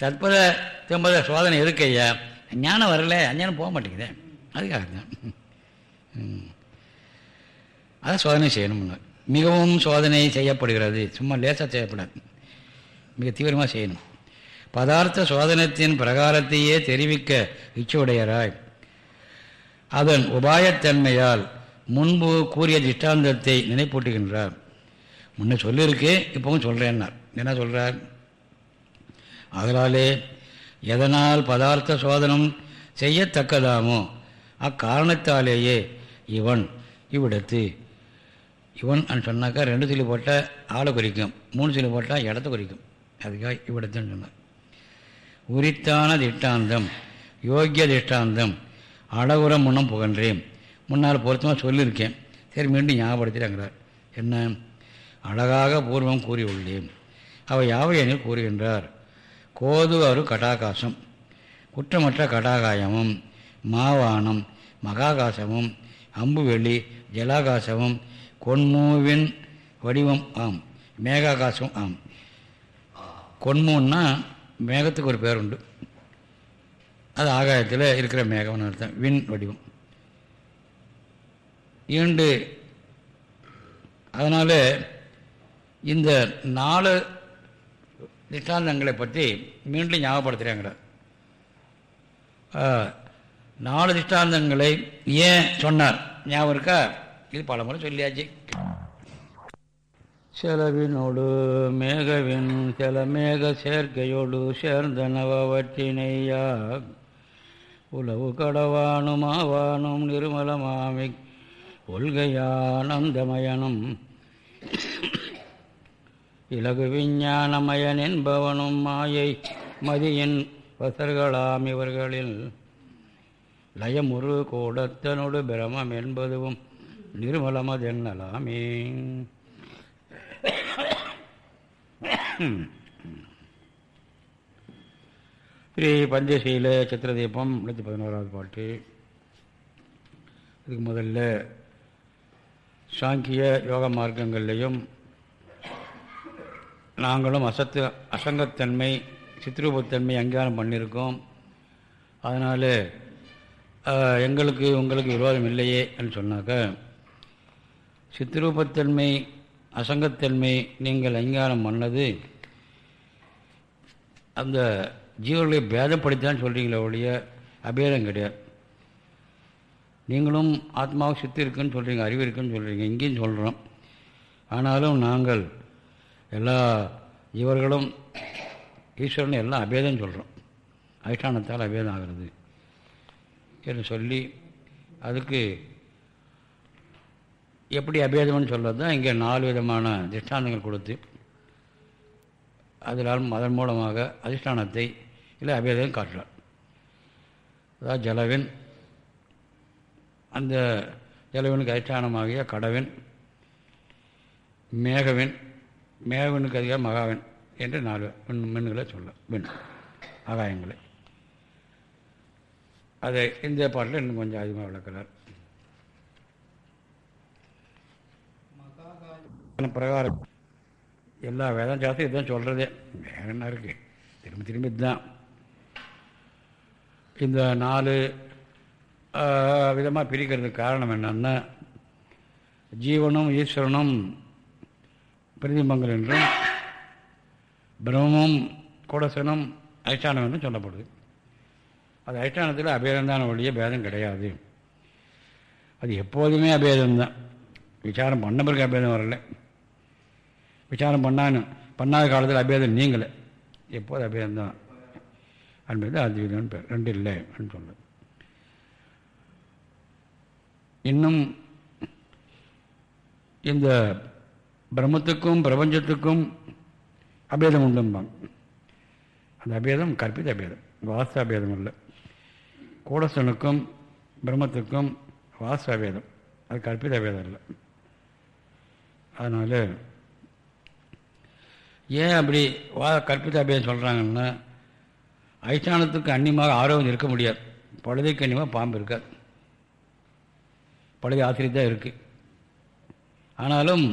A: தற்பத தம்பத சோதனை இருக்கையா? ஞானம் வரல அஞ்ஞானம் போக மாட்டேங்குதே. அதுக்காக தான் அதை சோதனை செய்யணும்னு மிகவும் சோதனை செய்யப்படுகிறது. சும்மா லேசாக செய்யப்படாது. மிக தீவிரமாக செய்யணும். பதார்த்த சோதனத்தின் பிரகாரத்தையே தெரிவிக்க இச்சுடையராய் அதன் உபாயத்தன்மையால் முன்பு கூறிய திஷ்டாந்தத்தை நினைப்பூட்டுகின்றார். முன்ன சொல்லியிருக்கு இப்போவும் சொல்கிறேன்னார் என்ன சொல்கிறார் அதனாலே எதனால் பதார்த்த சோதனம் செய்யத்தக்கதாமோ அக்காரணத்தாலேயே இவன் இவ்விடத்து இவன் சொன்னாக்கா ரெண்டு சொல்லி போட்டால் ஆளை குறிக்கும் மூணு சொல்லி போட்டால் இடத்த குறிக்கும். அதுக்காக இவ்விடத்துன்னு சொன்னார். உரித்தான திஷ்டாந்தம் யோக்கிய திஷ்டாந்தம் அழகுற முன்னம் புகன்றேன். முன்னால் பொருத்தமாக சொல்லியிருக்கேன். சரி மீண்டும் ஞாபகப்படுத்திட்டாங்கிறார். என்ன? அழகாக பூர்வம் கூறியுள்ளேன். அவை யாவை எனில் கூறுகின்றார்? கோது அரு கடாகாசம் குற்றமற்ற கடாகாயமும் மாவானம் மகாகாசமும் அம்புவெளி ஜலாகாசமும் கொன்மூவின் வடிவம் ஆம் மேகாகாசம் ஆம். கொன்மூன்னா மேகத்துக்கு ஒரு பேர் உண்டு அது ஆகாயத்தில் இருக்கிற மேகம்னு அர்த்தம். விண் வடிவம். இரண்டு அதனால் இந்த நாலு திஷ்டாந்தங்களை பற்றி மீண்டும் ஞாபகப்படுத்துகிறாங்கிற நாலு திஷ்டாந்தங்களை ஏன் சொன்னார்? ஞாபகம் இருக்கா? இது பல முறை சொல்லியாச்சு. செலவினோடு மேகவின் சில மேக சேர்க்கையோடு சேர்ந்த நவவற்றினையா உளவு கடவானும் ஆவானும் நிருமலமாமி கொள்கையானந்தமயனும் இலகு விஞ்ஞானமயன் என்பவனும் மாயை மதியின் வசர்களாம் இவர்களில். லயமுரு கூடத்தனோடு பிரமம் என்பதுவும் நிர்மலமதென்னலாமே. ஸ்ரீ பஞ்சசீல சித்திரதீபம் நூற்றி பதினோராவது பாட்டு. இதுக்கு முதல்ல சாங்கிய யோக மார்க்கங்கள்லேயும் நாங்களும் அசத்து அசங்கத்தன்மை சித்ரூபத்தன்மை அங்கீகாரம் பண்ணியிருக்கோம். அதனால் எங்களுக்கு உங்களுக்கு விரோதம் இல்லையே என்று சொன்னாக்க சித்ரூபத்தன்மை அசங்கத்தன்மை நீங்கள் அங்கீகாரம் பண்ணது அந்த ஜீவர்களை பேதப்படுத்தான்னு சொல்கிறீங்களே ஒழிய அபேதம் கிடையாது. நீங்களும் ஆத்மாவுக்கு சித்து இருக்குன்னு சொல்கிறீங்க அறிவு இருக்குன்னு சொல்கிறீங்க இங்கேயும் சொல்கிறோம் ஆனாலும் நாங்கள் எல்லா ஜீவர்களும் ஈஸ்வரன் எல்லாம் அபேதம் சொல்கிறோம் அதிஷ்டானத்தால் அபேதம் ஆகிறது என்று சொல்லி அதுக்கு எப்படி அபேதம்னு சொல்கிறது தான் இங்கே நாலு விதமான திஷ்டாந்தங்கள் கொடுத்து அதனால் அதன் மூலமாக அதிஷ்டானத்தை இல்லை அபேதம் காட்டுறார். அதாவது ஜலவின் அந்த ஜலவினுக்கு அதிஷ்டானமாகிய கடவின் மேகவின் மேகனுக்கு அதிகாரம் மகாவின் என்று நாலு மின் மின்களை சொல்ல மின் ஆகாயங்களை. அதை இந்த பாட்டில் இன்னும் கொஞ்சம் அதிகமாக விளக்கிறார். பிரகாரம் எல்லா வேதம் சாஸ்திரம் இதுதான் சொல்கிறதே வேற என்ன இருக்குது திரும்ப திரும்பி இதுதான். இந்த நாலு விதமாக பிரிக்கிறதுக்கு காரணம் என்னென்னா ஜீவனும் ஈஸ்வரனும் பிரதிபங்கள் என்றும் பிரம்மம் கூடசனம் அதிஷ்டானம் என்றும் சொல்லப்படுது. அது அதிஷ்டானத்தில் அபேதந்தான ஒழிய பேதம் கிடையாது. அது எப்போதுமே அபேதம்தான். விசாரம் பண்ண பிறகு அபேதம் வரல. விசாரம் பண்ணான்னு பண்ணாத காலத்தில் அபேதம் நீங்கலை. எப்போது அபேதம்தான்? என்பது அத்வைதம்னு பேர். ரெண்டு இல்லை அப்படின்னு சொல்லுது. இன்னும் இந்த பிரம்மத்துக்கும் பிரபஞ்சத்துக்கும் அபேதம் உண்டும்பாங்க அந்த அபேதம் கற்பித அபேதம் வாஸ்து அபேதம் இல்லை கூடசனுக்கும் பிரம்மத்துக்கும் வாஸ்து அபேதம் அது கற்பித அபேதம் இல்லை அதனால் ஏன் அப்படி வா கற்பித அபேதம் சொல்கிறாங்கன்னா அதிஷ்டானத்துக்கு அந்நியமாக ஆரோக்கியம் இருக்க முடியாது. பழுதைக்கு அந்நியமாக பாம்பு இருக்காது. பழுதை ஆசிரியர் தான் இருக்குது ஆனாலும்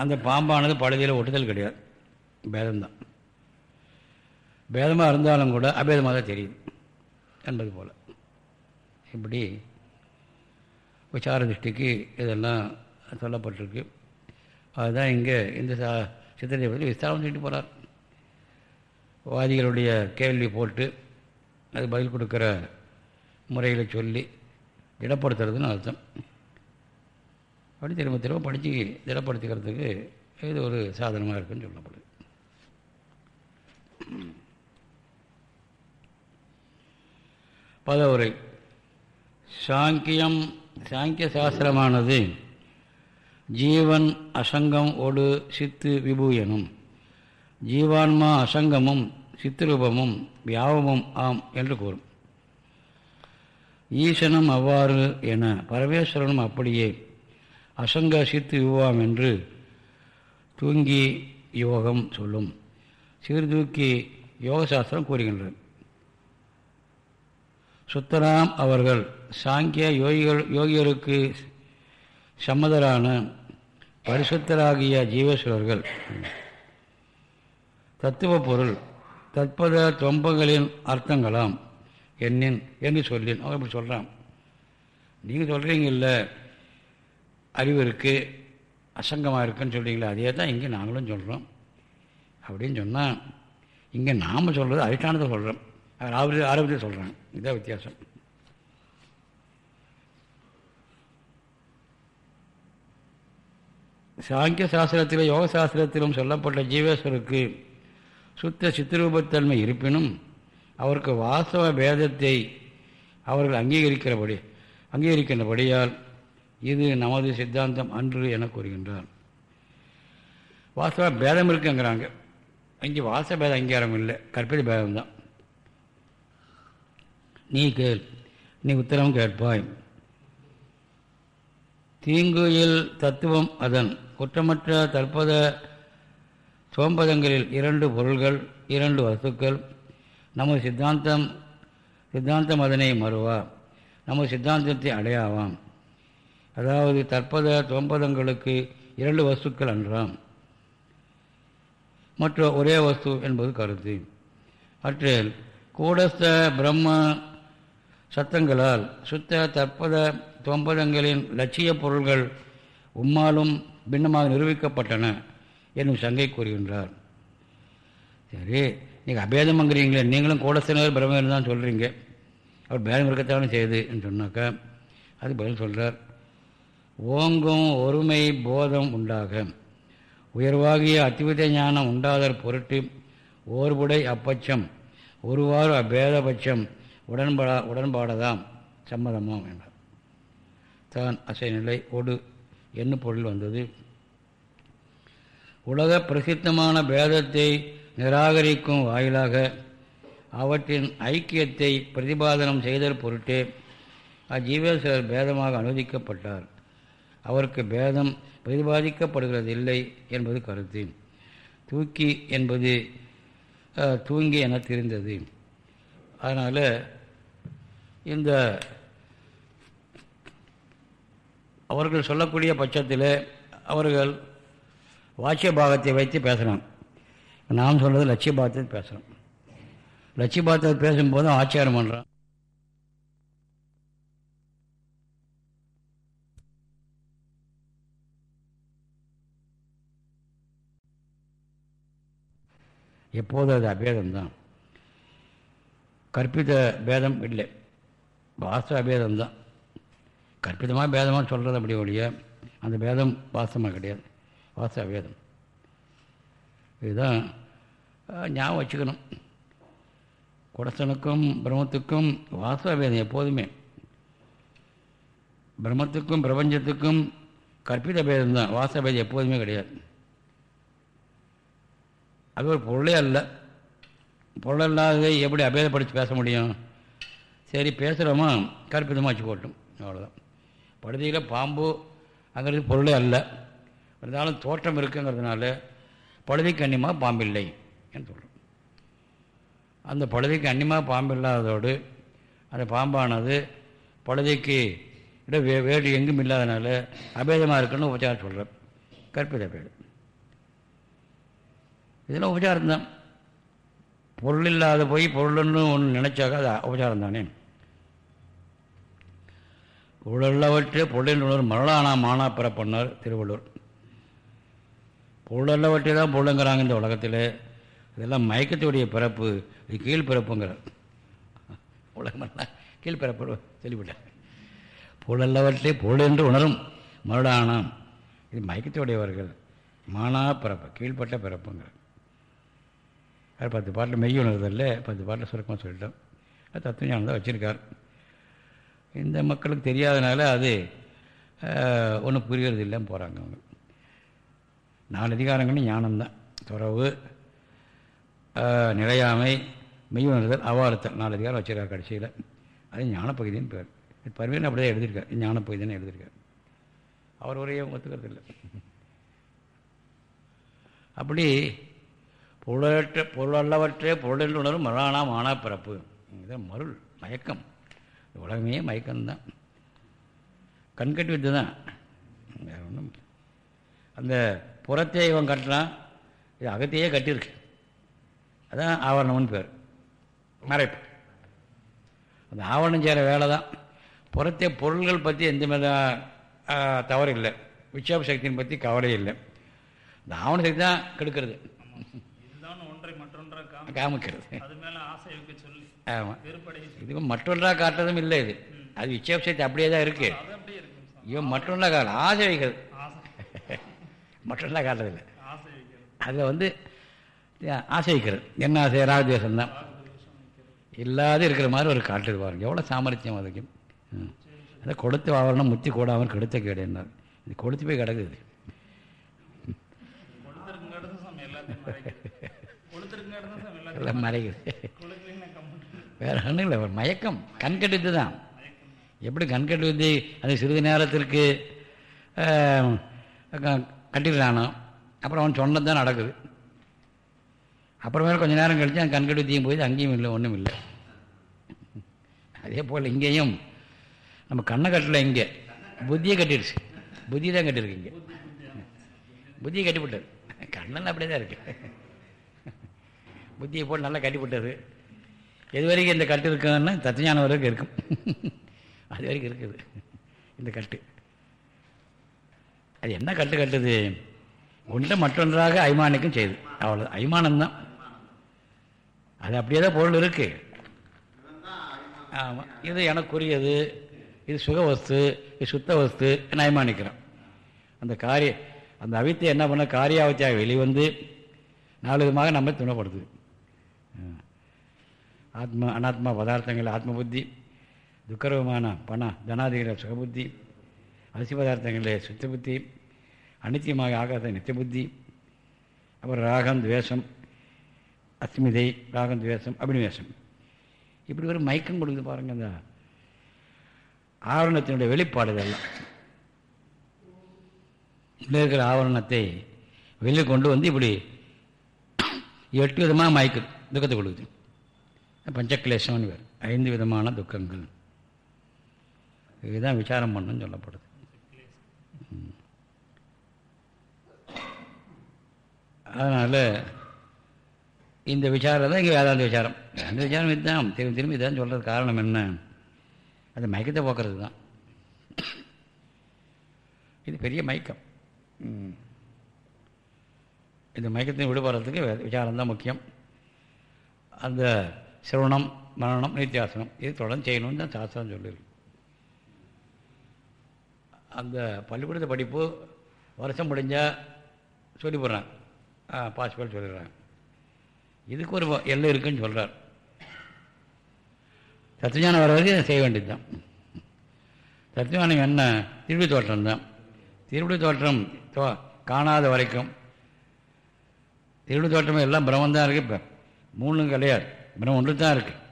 A: அந்த பாம்பானது பழுதியில் ஒட்டுதல் கிடையாது. பேதம்தான். பேதமாக இருந்தாலும் கூட அபேதமாக தான் தெரியுது என்பது போல். இப்படி விசார திருஷ்டிக்கு இதெல்லாம் சொல்லப்பட்டிருக்கு. அதுதான் இங்கே இந்த சா சித்திரை விஸ்தாரம் சொல்லிட்டு போகிறார் வாதிகளுடைய கேள்வி போட்டு அது பதில் கொடுக்குற முறையில் சொல்லி திடப்படுத்துறதுன்னு அர்த்தம். அப்படி திரும்ப திரும்ப படித்து திடப்படுத்திக்கிறதுக்கு இது ஒரு சாதனமாக இருக்குன்னு சொல்லப்படுது. பதவுரை. சாங்கியம் சாங்கிய சாஸ்திரமானது ஜீவன் அசங்கம் ஒடு சித்து விபூயனும் ஜீவான்மா அசங்கமும் சித்திரூபமும் வியாபமும் ஆம் என்று கூறும். ஈசனும் அவ்வாறு என பரமேஸ்வரனும் அப்படியே அசங்க சித்து விவாம் என்று தூங்கி யோகம் சொல்லும். சீர்தூக்கி யோகசாஸ்திரம் கூறுகின்றது. சுத்தராம் அவர்கள் சாங்கிய யோகிகள் யோகிகளுக்கு சம்மதரான பரிசுத்தராகிய ஜீவேஸ்வரர்கள். தத்துவ பொருள் தற்பத தொம்பங்களின் அர்த்தங்களாம் என்னின் என்று சொல்லின். அவன் இப்படி சொல்கிறான் நீங்கள் சொல்கிறீங்க இல்லை அறிவு இருக்குது அசங்கமாக இருக்குன்னு சொல்கிறீங்களா அதே தான் இங்கே நாங்களும் சொல்கிறோம் அப்படின்னு சொன்னால் இங்கே நாம் சொல்கிறது அதிஷ்டானத்தை சொல்கிறோம் ஆரோக்கிய ஆரோக்கியத்தை சொல்கிறாங்க இதுதான் வித்தியாசம். சாங்கிய சாஸ்திரத்திலும் யோக சாஸ்திரத்திலும் சொல்லப்பட்ட ஜீவேஸ்வருக்கு சுத்த சித்திரூபத்தன்மை இருப்பினும் அவருக்கு வாஸ்தவ பேதத்தை அவர்கள் அங்கீகரிக்கிறபடி அங்கீகரிக்கின்றபடியால் இது நமது சித்தாந்தம் அன்று என கூறுகின்றார். வாஸ்தவ பேதம் இருக்குங்கிறாங்க. இங்கே வாச பேத அங்கீகாரம் இல்லை. கற்பித பேதம்தான் நீ கேள். நீ உத்தரம் கேட்பாய். தீங்குயில் தத்துவம் அதன். குற்றமற்ற தற்பத சோம்பதங்களில் இரண்டு பொருள்கள் இரண்டு வசுக்கள் நமது சித்தாந்தம் சித்தாந்தம் அதனை மறுவா. நமது சித்தாந்தத்தை அடையாவாம். அதாவது தற்பத தொம்பதங்களுக்கு இரண்டு வஸ்துக்கள் அன்றாம். மற்ற ஒரே வஸ்து என்பது கருத்து. அற்றில் கூடஸ்த பிரம்ம சத்தங்களால் சுத்த தற்பத தொம்பதங்களின் லட்சிய பொருள்கள் உம்மாலும் பின்னமாக நிரூபிக்கப்பட்டன என்னும் சங்கை கூறுகின்றார். சரி நீங்கள் அபேதமங்கிறீங்களே நீங்களும் கூடஸ்தனர் பிரம்மன் தான் சொல்கிறீங்க அவர் பேதம் இருக்கத்தானே செய்யுதுன்னு சொன்னாக்கா அது பதில் சொல்கிறார் ஓங்கும் ஒருமை போதம் உண்டாக உயர்வாகிய அத்திவித ஞானம் உண்டாதற் பொருட்டு ஓர்புடை அப்பட்சம் ஒருவாறு அபேதபட்சம் உடன்படா உடன்பாடதாம் சம்மதமாம் என்றார் தான் அசைநிலை ஒடு என்ன பொருள் வந்தது? உலக பிரசித்தமான பேதத்தை நிராகரிக்கும் வாயிலாக அவற்றின் ஐக்கியத்தை பிரதிபாதனம் செய்தல் பொருட்டே அஜீவேஸ்வரர் பேதமாக அனுமதிக்கப்பட்டார் அவருக்கு பேதம் பிரதிபாதிக்கப்படுகிறதில்லை என்பது கருத்து. தூக்கி என்பது தூங்கி என தெரிந்தது. அதனால் இந்த அவர்கள் சொல்லக்கூடிய பட்சத்தில் அவர்கள் வாட்சிய பாகத்தை வைத்து பேசலாம். நாம் சொல்கிறது லட்சிய பாகத்தை பேசுகிறோம் லட்சிய பாகத்தை பேசும்போது ஆச்சாரம் பண்ணுறான் எப்போதும் அது அபேதம்தான். கற்பித பேதம் இல்லை. வாஸ்தவ அபேதம்தான். கற்பிதமாக பேதமாக சொல்கிறது அப்படி ஒழிய அந்த பேதம் வாஸ்தமாக கிடையாது. வாஸ்தவ அபேதம். இதுதான் ஞாபகம் வச்சுக்கணும். குடசனுக்கும் பிரம்மத்துக்கும் வாஸ்தவ பேதம் எப்போதுமே. பிரம்மத்துக்கும் பிரபஞ்சத்துக்கும் கற்பித பேதம் தான் வாசபேதம் எப்போதுமே கிடையாது. அது ஒரு பொருளே அல்ல. பொருளல்லாத எப்படி அபேதப்படுத்தி பேச முடியும்? சரி பேசுகிறோமா கற்பிதமாக வச்சுக்கோட்டும் அவ்வளோதான் படுதியில் பாம்பு அங்கிறது பொருளே அல்ல. இருந்தாலும் தோற்றம் இருக்குங்கிறதுனால பழுதிக்கு பாம்பு பாம்பில்லை என்று சொல்கிறோம் அந்த பழுதிக்கு அன்னியமாக பாம்பு இல்லாததோடு அந்த பாம்பானது பழுதிக்கு இட வே வேடு எங்கும் இல்லாதனால அபேதமாக இருக்குன்னு உபச்சாரம் சொல்கிறேன் கற்பித பேடு இதெல்லாம் உபச்சாரம் தான் பொருள் இல்லாத போய் பொருள்னு ஒன்று நினச்சாக்க அது உபச்சாரம் தானே பொருளல்லவற்றே பொருளின் உணர்வு மரளானா மானா பெறப்பண்ணார் திருவள்ளுவர். பொருளல்லவற்றே தான் பொருளுங்கிறாங்க இந்த உலகத்தில். இதெல்லாம் மயக்கத்துடைய பிறப்பு இது கீழ்பிறப்புங்கிறார் உலகமெல்லாம் கீழ்பிறப்பு சொல்லிவிட்டார் பொருளல்லவற்றே பொருள் என்று உணரும் மருடானாம் இது மயக்கத்துடையவர்கள். மானா பிறப்பு கீழ்பட்ட பிறப்புங்கிறார். அது பத்து பாட்டில் மெய் உணர்தல்ல பத்து பாட்டில் சுருக்கமாக சொல்லிட்டோம். அது தத்துவஞானம் தான் வச்சுருக்கார். இந்த மக்களுக்கு தெரியாதனால அது ஒன்றும் புரிகிறது இல்லைன்னு போகிறாங்க அவங்க. நாலு அதிகாரங்களும் ஞானம்தான். துறவு நிலையாமை மெய் உணர்தல் அவாரத்தல் நாலு அதிகாரம் வச்சுருக்கார் கடைசியில். அது ஞானப்பகுதின்னு பேர். பருவன் அப்படி தான் எழுதியிருக்கார் ஞானப்பகுதின்னு எழுதியிருக்கார். அவர் ஒரே ஒத்துக்கிறது இல்லை அப்படி பொருளற்ற பொருளல்லவற்றே பொருளில் உணரும் மரணா மானா பிறப்பு இதுதான் மருள் மயக்கம். உலகமே மயக்கம்தான். கண்கட்டி வித்து தான் வேறு ஒன்றும் அந்த புறத்தே இவன் கட்டலாம். இது அகத்தையே கட்டியிருக்கு. அதான் ஆவரணம்னு பேர். மறைப்பு. அந்த ஆவரணம் செய்கிற வேலை தான் புறத்தே பொருள்கள் பற்றி எந்த மாதிரி தவறு இல்லை. விட்சாப சக்தியின் பற்றி கவலை இல்லை. இந்த ஆவண சக்தி தான் கெடுக்கிறது. காமிக்கிறது. ஆமாம் இது மற்றொன்றா காட்டுறதும் இல்லை இது. அது விச்சேபத்தை அப்படியே தான் இருக்கு. இவன் மற்றொன்றா காட்டல. ஆசை வைக்கிறது. மற்றொன்றா காட்டுறதில்லை அதில் வந்து ஆசை வைக்கிறது. என்ன ஆசை? ராகத்வேஷம் தான் இல்லாத இருக்கிற மாதிரி ஒரு காட்டுது பாருங்க. எவ்வளோ சாமர்த்தியம் அதுக்கு? அதை கொடுத்து ஆவரணம் முத்தி கூடாமல் கெடுத்த கேடு என்ன? இது கொடுத்து போய் கிடக்குது. எல்லாம் மறைக்குது வேற ஒன்றும் இல்லை ஒரு மயக்கம் கண்கட்டு தான். எப்படி கண்கட்டு வித்தி அது சிறிது நேரத்திற்கு கட்டிடுறானோ அப்புறம் அவன் சொன்னது தான் நடக்குது. அப்புறமேல கொஞ்சம் நேரம் கழித்து அந்த கண்கட்டு வித்தியும் போய் அங்கேயும் இல்லை ஒன்றும் இல்லை. அதே போல் இங்கேயும் நம்ம கண்ணை கட்டல இங்கே. புத்தியை கட்டிடுச்சு. புத்தி தான் கட்டியிருக்கு இங்கே. புத்தியை கட்டிவிட்டது கண்ணெல்லாம் அப்படியே தான் இருக்கு. புத்தியை போட்டு நல்லா கட்டிவிட்டது எது வரைக்கும் இந்த கட்டு இருக்குன்னா தத்துஞானம் வரைக்கும் இருக்கும். அது வரைக்கும் இருக்குது. இந்த கட்டு. அது என்ன கட்டு கட்டுது? ஒன்றை மற்றொன்றாக அய்மானிக்கும் செய்யுது அவ்வளோ அய்மானம்தான் அது அப்படியே தான் பொருள் இருக்குது ஆமாம் இது எனக்குரியது. இது சுக வஸ்து. இது சுத்த வஸ்து நயமானிக்கிறோம் அந்த காரிய அந்த அவித்தை என்ன பண்ண? காரியாவத்தியாக வெளிவந்து நாலு விதமாக நம்ம துணைப்படுத்துது ஆத்மா அனாத்மா பதார்த்தங்கள் ஆத்ம புத்தி துக்கரவமான பண தனாதிகள சுகபுத்தி அரிசி பதார்த்தங்களில் சுத்த புத்தி அனித்தியமாக ஆகாத நித்திய புத்தி அப்புறம் ராகம் துவேஷம் அஸ்மிதை ராகம் துவேஷம் அபினிவேஷம். இப்படி ஒரு மயக்கம் கொடுக்குது பாருங்க இந்த ஆவரணத்தினுடைய வெளிப்பாடு இதெல்லாம். உள்ளே இருக்கிற ஆவரணத்தை வெளியே கொண்டு வந்து இப்படி எட்டு விதமாக மயக்குது. துக்கத்தை கொடுக்குது பஞ்சக்லேஷம்னு வேறு ஐந்து விதமான துக்கங்கள். இதுதான் விசாரம் பண்ணணும்னு சொல்லப்படுது. அதனால் இந்த விசாரம் தான் இங்கே வேதாந்த விசாரம். வேதாந்த விசாரம் இதுதான். திரும்பி திரும்பி இதான் சொல்கிறது காரணம் என்ன? அது மயக்கத்தை போக்குறது தான். இது பெரிய மயக்கம். இந்த மயக்கத்தை விடுபடுறதுக்கு விசாரம் தான் முக்கியம். அந்த சிரவணம் மரணம் நித்தியாசனம் இது தொடர்ந்து செய்யணும்னு தான் சாஸ்திரம் சொல்லுது. அந்த பள்ளிக்கூடத்து படிப்பு வருஷம் முடிஞ்சால் சொல்லி போடுறாங்க. பாசிபிள் சொல்லிடுறாங்க. இதுக்கு ஒரு எல்லை இருக்குன்னு சொல்கிறார் தத்துவானம் வர வரைக்கும் செய்ய வேண்டியது தான் தத்துவானம் என்ன? திருவிழி தோற்றம் தான். திருவிழி தோற்றம் காணாத வரைக்கும். திருவிழி தோற்றம் எல்லாம் பிரம்மந்தான் இருக்குது இப்போ மூணும் கிடையாது. பிரம்மம் ஒன்று தான் இருக்குது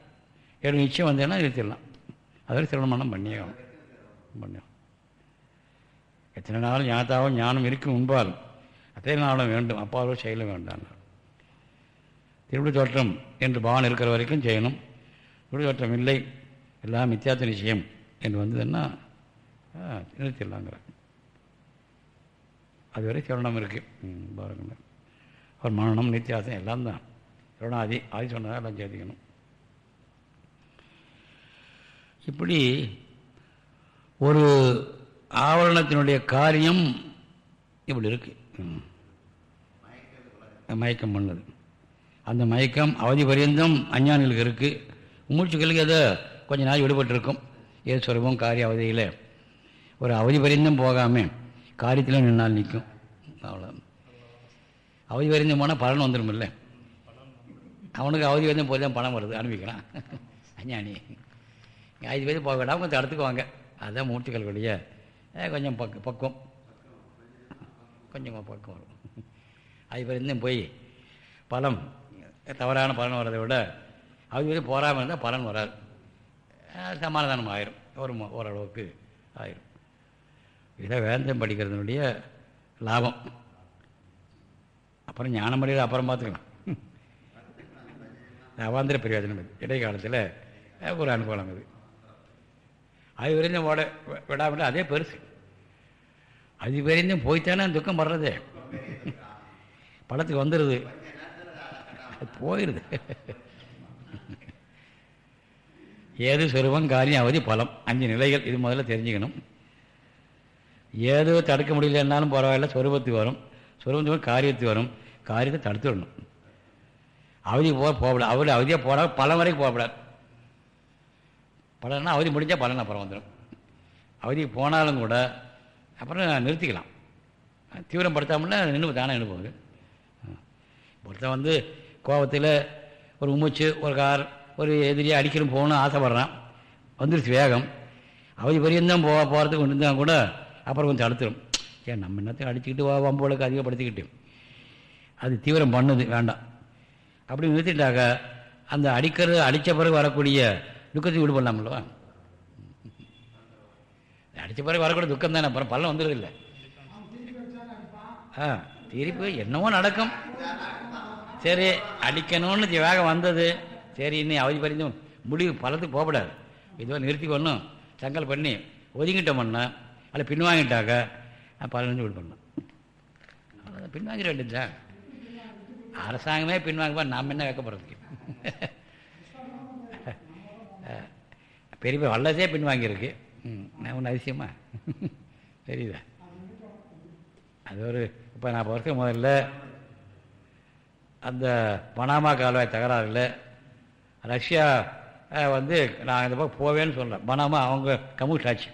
A: ஏழு நிச்சயம் வந்தேன்னா நிறுத்திடலாம். அதில் திருமணம் பண்ணியாகும் பண்ணியும் எத்தனை நாளும் ஞாத்தாவும் ஞானம் இருக்கும் முன்பால் அத்தனை நாளும் வேண்டும். அப்பாவும் செயலும் வேண்டாம். திருவிழி தோற்றம் என்று பாவன் இருக்கிற வரைக்கும் செய்யணும். திருவிழி தோற்றம் இல்லை. எல்லாம் மித்தியாத்த நிச்சயம் என்று வந்ததுன்னா நிறுத்திடலாங்கிற அதுவரை திருமணம் இருக்குது பாருங்கள் அவர் மரணம் நித்தியாசம் எல்லாம் தான். சிரவணம் ஆதி சொன்னதெல்லாம் சொன்னதாக எல்லாம் சேர்த்துக்கணும் இப்படி ஒரு ஆவரணத்தினுடைய காரியம் இப்படி இருக்கு. மயக்கம் பண்ணது. அந்த மயக்கம் அவதி பரியந்தம் அஞ்ஞானிகளுக்கு இருக்குது மூச்சுக்களுக்கு ஏதோ கொஞ்சம் நாள் விடுபட்டிருக்கும். ஏதோ சுலபம் காரிய அவதியில். ஒரு அவதி பரியந்தம் போகாமல் காரியத்தில் நின்னால் நிற்கும். அவ்வளோ அவதி பரியந்தம் போனால் பலன் வந்துடும் இல்லை அவனுக்கு அவதி வந்து போது தான் பணம் வருது அனுப்பிக்கிறான் அஞ்ஞானி. ஐந்து பேர் போக வேண்டாம் கொஞ்சம் தடுத்துக்குவாங்க அதுதான் மூர்த்திகளுடைய கொஞ்சம் பக் பக்குவம். கொஞ்சம் பக்கம் வரும். அது பேர் போய் பலம் தவறான பலன் வர்றதை விட அது வந்து போகாமல் இருந்தால் பலன் வராது. சமாதானம் ஆயிரும். ஒரு ஓரளவுக்கு ஆயிரும். இதை வேந்தம் படிக்கிறதுனுடைய லாபம். அப்புறம் ஞானமடையில் அப்புறம் பார்த்துக்கலாம். அவாந்திர பிரயோஜனம் இது. இடைக்காலத்தில் ஒரு அனுகூலம் இது. அது விரைந்தும் ஓட விடாமல் அதே பெருசு. அது விரைந்தும் போய்த்தானே துக்கம் வர்றது. பழத்துக்கு வந்துடுது போயிடுது ஏது சொருபம் காரியம் அவதி பலம். அஞ்சு நிலைகள் இது முதல்ல தெரிஞ்சுக்கணும். ஏதோ தடுக்க முடியலன்னாலும் பரவாயில்ல சொரூபத்துக்கு வரும். சொரூபத்துக்கு காரியத்துக்கு வரும். காரியத்தை தடுத்து விடணும். அவதி போக போகலாம் அவர் அவதியாக போகிறார் பலம் வரைக்கும் போகப்படாது. பலன்னா அவதி முடிஞ்சால் பலன் அப்புறம் வந்துடும் அவதி போனாலும் கூட அப்புறம் நிறுத்திக்கலாம். தீவிரம் படுத்தாமல்னா நின்று தானே நின்று ஒருத்தன் வந்து கோபத்தில் ஒரு மூச்சு ஒரு கார் ஒரு எதிரியாக அடிக்கணும் போகணும்னு ஆசைப்பட்றான். வந்துருச்சு வேகம். அவதி பரியந்தான் போக போகிறதுக்கு கொண்டு இருந்தால் கூட அப்புறம் கொஞ்சம் தடுத்துடும் ஏன் நம்ம என்னத்தையும் அடிச்சுக்கிட்டு வம்புகளுக்கு அதிகப்படுத்திக்கிட்டு. அது தீவிரம் பண்ணுது வேண்டாம். அப்படி நிறுத்திட்டாக அந்த அடிக்கிறது அடித்த பிறகு வரக்கூடிய துக்கத்தை விடுபடலாம்லவா அடித்த பிறகு வரக்கூடிய துக்கம் தானே அப்புறம் பள்ளம் வந்துடுதில்லை ஆ திருப்பி என்னவோ நடக்கும். சரி அடிக்கணும்னு வேகம் வந்தது. சரி இன்னும் அவதி பறிந்தும் முடிவு பழத்துக்கு போகக்கூடாது நிறுத்தி நிறுத்திக்கொள்ளும் சங்கல் பண்ணி ஒதுங்கிட்டோம்னா அதில் பின்வாங்கிட்டாக்க பலன் வீடு பண்ணலாம் அவ்வளோதான் பின்வாங்கிட வேண்டியதுதான் அரசாங்கமே பின்வாங்கப்பா நாம் என்ன வைக்கப்படுறதுக்கு பெரிய வல்லசே பின்வாங்கியிருக்கு. நான் ஒன்று அதிசயமா? தெரியுதா? அது ஒரு இப்போ நான் வருஷம் முதல்ல அந்த பனாமா கால்வாய் தகராறில் ரஷ்யா வந்து நான் இந்த பக்கம் போவேன்னு சொல்கிறேன் பனாமா அவங்க கம்யூனிஸ்ட் ஆச்சு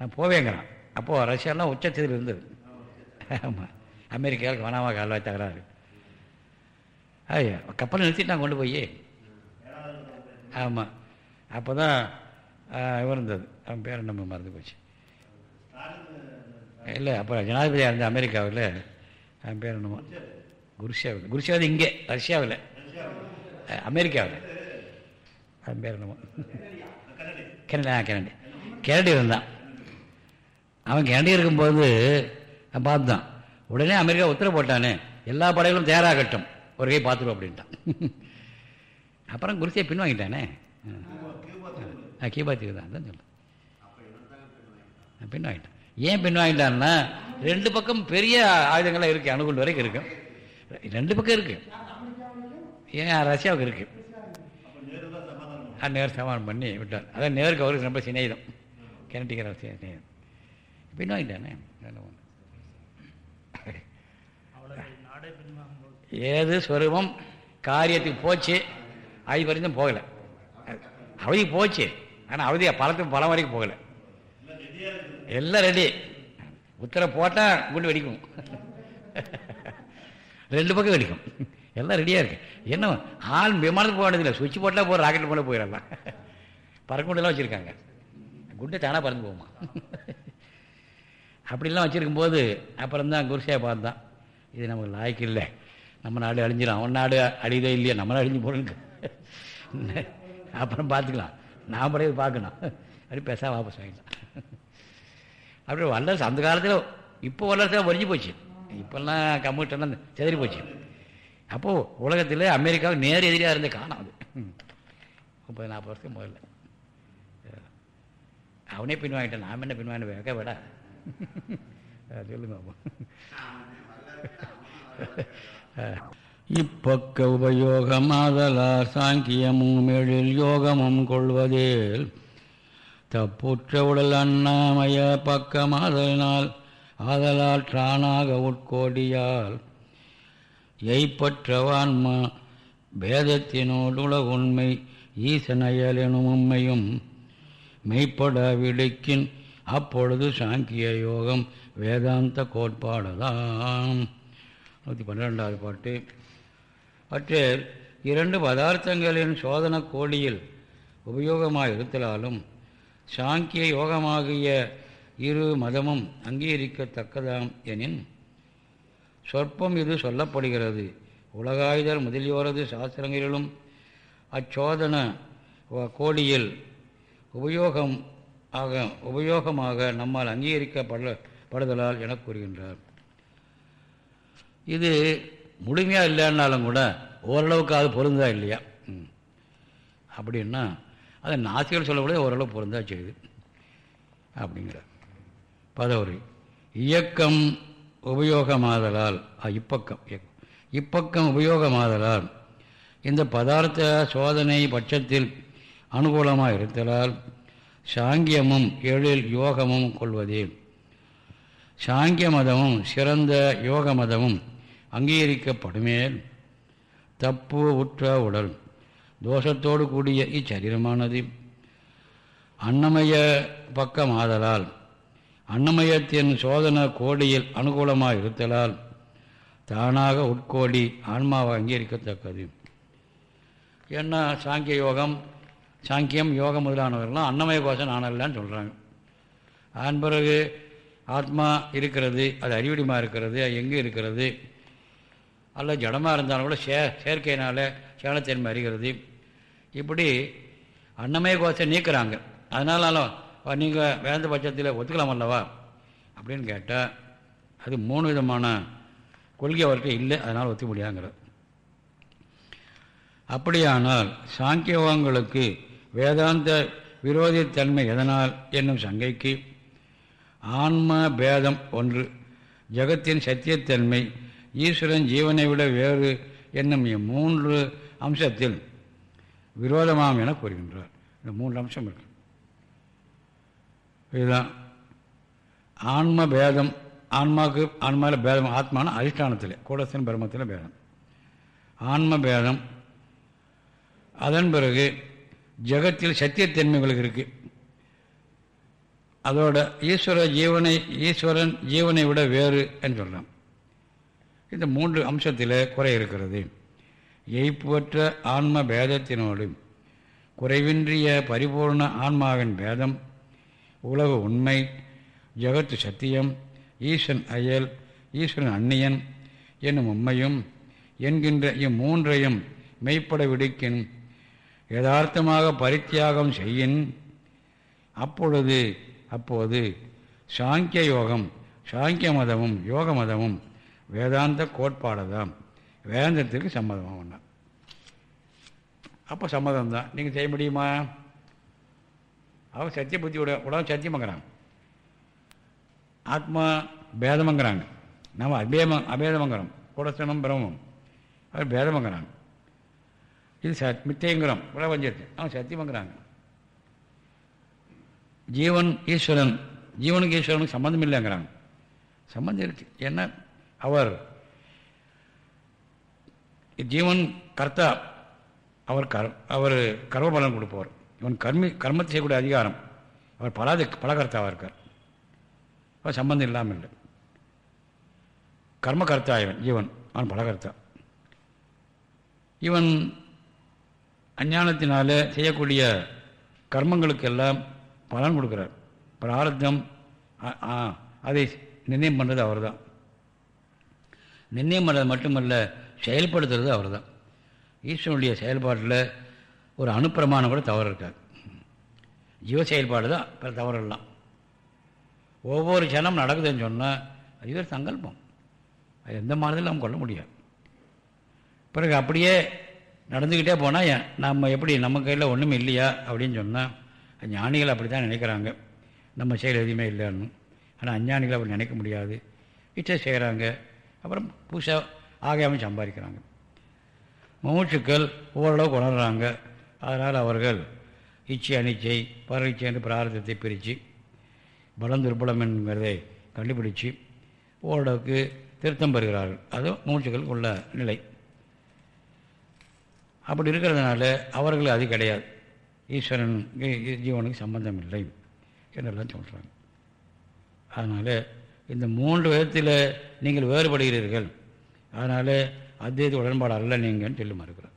A: நான் போவேங்கிறான். அப்போது ரஷ்யாலாம் உச்சத்தில் இருந்தது. ஆமாம் அமெரிக்காவுக்கு பனாமா கால்வாய் தகராறு. ஐயா கப்பலை நிறுத்திட்டான் கொண்டு போய் ஆமாம் அப்போ தான் இவர் இருந்தது. அவன் பேர் நம்ம மறந்து போச்சு. இல்லை அப்புறம் ஜனாதிபதியாக இருந்த அமெரிக்காவில் அவன் பேர் என்னமோ குருஷியாவில் குருஷியாவது இங்கே ரஷ்யாவில். அமெரிக்காவில். அவன் பேர் என்னமோ. Canada Kennedy. கெனடி இருந்தான். அவன் கெனடி இருக்கும்போது பார்த்தான் உடனே அமெரிக்கா உத்தரவு போட்டானே எல்லா படைகளும் தயாராகட்டும். ஒரு கை பார்த்துருவோம் அப்படின்ட்டான். அப்புறம் குருசியை பின் வாங்கிட்டானே கீபாத்திக்கு தான் தான் சொல்ல பின் வாங்கிட்டான் ஏன் பின் வாங்கிட்டான்னா ரெண்டு பக்கம் பெரிய ஆயுதங்கள்லாம் இருக்குது அணுகுண்டு வரைக்கும் இருக்கும் ரெண்டு பக்கம் இருக்குது ஏன் ரஷ்யாவுக்கு இருக்கு. நேர் சமாதானம் பண்ணி விட்டார். அதான் நேருக்கு அவருக்கு ரொம்ப சிநேகிதம். கிணட்டிக்கிற சிநேகிதம். பின் வாங்கிட்டானே ஏது ஸ்வரூபம் காரியத்துக்கு போச்சு. அது வரைக்கும் போகலை. அவதி போச்சு. ஆனால் அவதி பழத்துக்கு பழம் வரைக்கும் போகலை. எல்லாம் ரெடி உத்தர போட்டால் குண்டு வெடிக்கும். ரெண்டு பக்கம் வெடிக்கும். எல்லாம் ரெடியாக இருக்கு. என்ன ஆள் விமானத்துக்கு போக வேண்டியதில்லை. சுவிட்ச் போட்டால் போகிற ராக்கெட் போல போயிடலாம். பறக்குண்டெல்லாம் வச்சுருக்காங்க. குண்டு தானாக பறந்து போகுமா? அப்படிலாம் வச்சுருக்கும்போது அப்புறம் தான் குருசியா பார்த்தான் இது நமக்கு லாய்க்கு இல்லை. நம்ம நாடு அழிஞ்சிடும் அவன் நாடு அழிதே இல்லையா நம்ம அழிஞ்சு போகிறோன்னு அப்புறம் பார்த்துக்கலாம். நாமளே படையது பார்க்கணும். அப்படி பேச வாபஸ் வாங்கிக்கலாம். அப்படி வல்லரசு அந்த காலத்தில் இப்போ வல்லரசாக ஒழிஞ்சு போச்சு. இப்போல்லாம் கம்ப்யூட்டர்லாம் செதறி போச்சு. அப்போது உலகத்தில் அமெரிக்காவுக்கு நேர் எதிரியாக இருந்து காணும் அது. முப்பது நாற்பது வருஷத்துக்கு முதல்ல. அவனே பின் வாங்கிட்டான் நாம் என்ன பின் வாங்கிட்டு வைக்க விட. சொல்லுங்க இப்பக்க உபயோகமாதலார் சாங்கியமும் எழில் யோகமும் கொள்வதேல் தப்புற்ற உடல் அண்ணாமய பக்கமாதலினால் ஆதலால் ட்ரானாக உட்கோடியால் எய்ப்பற்றவான்மா பேதத்தினோடுல உண்மை ஈசனயல் எனும் உண்மையும் மெய்ப்பட விடுக்கின் அப்பொழுது சாங்கிய யோகம் வேதாந்த கோட்பாடுதான் நூற்றி பன்னிரெண்டாவது பாட்டு. பற்றில் இரண்டு பதார்த்தங்களின் சோதன கோடியில் உபயோகமாக இருத்தலாலும் சாங்கிய யோகமாகிய இரு மதமும் அங்கீகரிக்கத்தக்கதாம் எனின் சொற்பம் இது சொல்லப்படுகிறது. உலகாயுதல் முதலியோரது சாஸ்திரங்களிலும் அச்சோதன கோடியில் உபயோகம் ஆக உபயோகமாக நம்மால் அங்கீகரிக்கப்பட படுதலால் என கூறுகின்றார். இது முழுமையாக இல்லைன்னாலும் கூட ஓரளவுக்கு அது பொருந்தா இல்லையா? அப்படின்னா அது நாசிகள் சொல்லக்கூடிய ஓரளவு பொருந்தா செய்யுது. அப்படிங்கிற பதவி இயக்கம் உபயோகமாதலால் இப்பக்கம் இப்பக்கம் உபயோகமாதலால் இந்த பதார்த்த சோதனை பட்சத்தில் அனுகூலமாக இருத்தலால் சாங்கியமும் எழில் யோகமும் கொள்வதே. சாங்கிய மதமும் சிறந்த யோக மதமும் அங்கீகரிக்கப்படுமேல் தப்பு உற்ற உடல் தோஷத்தோடு கூடிய இச்சரீரமானது. அன்னமய பக்கமாதலால் அன்னமயத்தின் சோதன கோடியில் அனுகூலமாக இருத்தலால் தானாக உட்கோடி ஆன்மாவை அங்கீகரிக்கத்தக்கது. என்ன சாங்கிய யோகம் சாங்கியம் யோகம் முதலானவர்கள்லாம் அன்னமய கோஷம் நானல்லான்னு சொல்கிறாங்க அதன் பிறகு ஆத்மா இருக்கிறது அது அறிவுடிமா இருக்கிறது அது எங்கே இருக்கிறது அல்ல ஜடமாக இருந்தாலும் கூட சே செயற்கையினால் சேலத்தன்மை அறிகிறது. இப்படி அன்னமய கோஷம் நீக்கிறாங்க. அதனாலும் நீங்கள் வேந்த பட்சத்தில் ஒத்துக்கலாம் அல்லவா? அப்படின்னு கேட்டால் அது மூணு விதமான கொள்கை அவர்கிட்ட இல்லை அதனால் ஒத்துக்க முடியாங்கிறது. அப்படியானால் சாங்கியவங்களுக்கு வேதாந்த விரோதித்தன்மை எதனால் என்னும் சங்கைக்கு ஆன்ம பேதம் ஒன்று ஜகத்தின் சத்தியத்தன்மை ஈஸ்வரன் ஜீவனை விட வேறு என்னும் மூன்று அம்சத்தில் விரோதமாம் என கூறுகின்றார். இந்த மூன்று அம்சம் இருக்கு. இதுதான். ஆன்ம பேதம் ஆன்மாவுக்கு ஆன்மாவில் பேதம் ஆத்மான அதிஷ்டானத்தில் கூடத்தின் பிரம்மத்தில் பேதம். ஆன்ம பேதம் அதன் பிறகு ஜகத்தில் சத்தியத்தன்மைகளுக்கு இருக்குது அதோட ஈஸ்வர ஜீவனை ஈஸ்வரன் ஜீவனை விட வேறு என்று சொல்லலாம் இந்த மூன்று அம்சத்தில் குறை இருக்கிறது. எய்ப்புவற்ற ஆன்ம பேதத்தினோடு குறைவின்றிய பரிபூர்ண ஆன்மாவின் பேதம் உலக உண்மை ஜகத்து சத்தியம் ஈசன் அயல் ஈஸ்வரன் அந்நியன் என்னும் உண்மையும் என்கின்ற இம்மூன்றையும் மெய்ப்பட விடுக்கின் யதார்த்தமாக பரித்தியாகம் செய்யின். அப்பொழுது அப்போது சாங்கிய யோகம் சாங்கிய மதமும் யோக மதமும் வேதாந்த கோட்பாடுதான். வேதாந்தத்திற்கு சம்மதமாக ஒன்றா அப்போ சம்மதம் தான் நீங்கள் செய்ய முடியுமா? அவன் சத்திய புத்தியோட உடம்பு சத்தியமங்கிறாங்க ஆத்மா பேதமங்கிறாங்க. நம்ம அபேம அபேதமங்கிறோம். குடத்தனம் பிரமம் அவர் பேதமங்கிறாங்க இது சத் மித்தைங்கிறோம். பிரபஞ்சத்து அவன் சத்தியமங்கிறாங்க. ஜீவன் ஈஸ்வரன். ஜீவனுக்கு ஈஸ்வரனுக்கு சம்மந்தம் இல்லைங்கிறாங்க. சம்மந்தம் இருக்குது ஏன்னா அவர் ஜீவன் கர்த்தா அவர் கர் அவர் கர்மபலன் கொடுப்பவர். இவன் கர்மி கர்மத்தை செய்யக்கூடிய அதிகாரம். அவர் பலாது பலகர்த்தாவாக இருக்கார். அவர் சம்பந்தம் இல்லாமல் இல்லை. கர்மகர்த்தா இவன் ஜீவன். அவன் பலகர்த்தா. இவன் அஞ்ஞானத்தினால செய்யக்கூடிய கர்மங்களுக்கெல்லாம் பலன் கொடுக்குறார். பிரார்த்தம் அதை நிர்ணயம் பண்ணுறது அவர் தான் நிர்ணயம் பண்ணுறது மட்டுமல்ல செயல்படுத்துறது அவர் தான் ஈஸ்வரனுடைய செயல்பாட்டில் ஒரு அணுப்பிரமாணம் கூட தவறு இருக்காது ஜீவ செயல்பாடு தான் பிற தவறெல்லாம். ஒவ்வொரு ஜனம் நடக்குதுன்னு சொன்னால் அது ஒரு சங்கல்பம். அது எந்த மானதிலும் நம்ம கொள்ள முடியாது. பிறகு அப்படியே நடந்துக்கிட்டே போனால் நம்ம எப்படி நம்ம கையில் ஒன்றும் இல்லையா அப்படின்னு சொன்னால் ஞானிகள் அப்படி தான் நினைக்கிறாங்க. நம்ம செயல் எதுவுமே இல்லைன்னு. ஆனால் அஞ்ஞானிகள் அப்படி நினைக்க முடியாது. இச்சை செய்கிறாங்க அப்புறம் புதுசாக ஆகாமல் சம்பாதிக்கிறாங்க. மூச்சுக்கள் ஓரளவுக்கு உணர்கிறாங்க அதனால் அவர்கள் இச்சை அனிச்சை பரீட்சை என்று பிரார்த்தத்தை பிரித்து பலம் துர்பலம் என்கிறதை கண்டுபிடிச்சு ஓரளவுக்கு திருத்தம் பெறுகிறார்கள். அதுவும் மூச்சுக்களுக்கு உள்ள நிலை. அப்படி இருக்கிறதுனால அவர்கள் அது கிடையாது. ஈஸ்வரன் ஜீவனுக்கு சம்பந்தம் இல்லை என்றெல்லாம் சொல்கிறாங்க அதனால் இந்த மூன்று விதத்தில் நீங்கள் வேறுபடுகிறீர்கள். அதனால் அத்தியத்து உடன்பாடு அல்ல நீங்கள் சொல்லி மறுக்கிறார்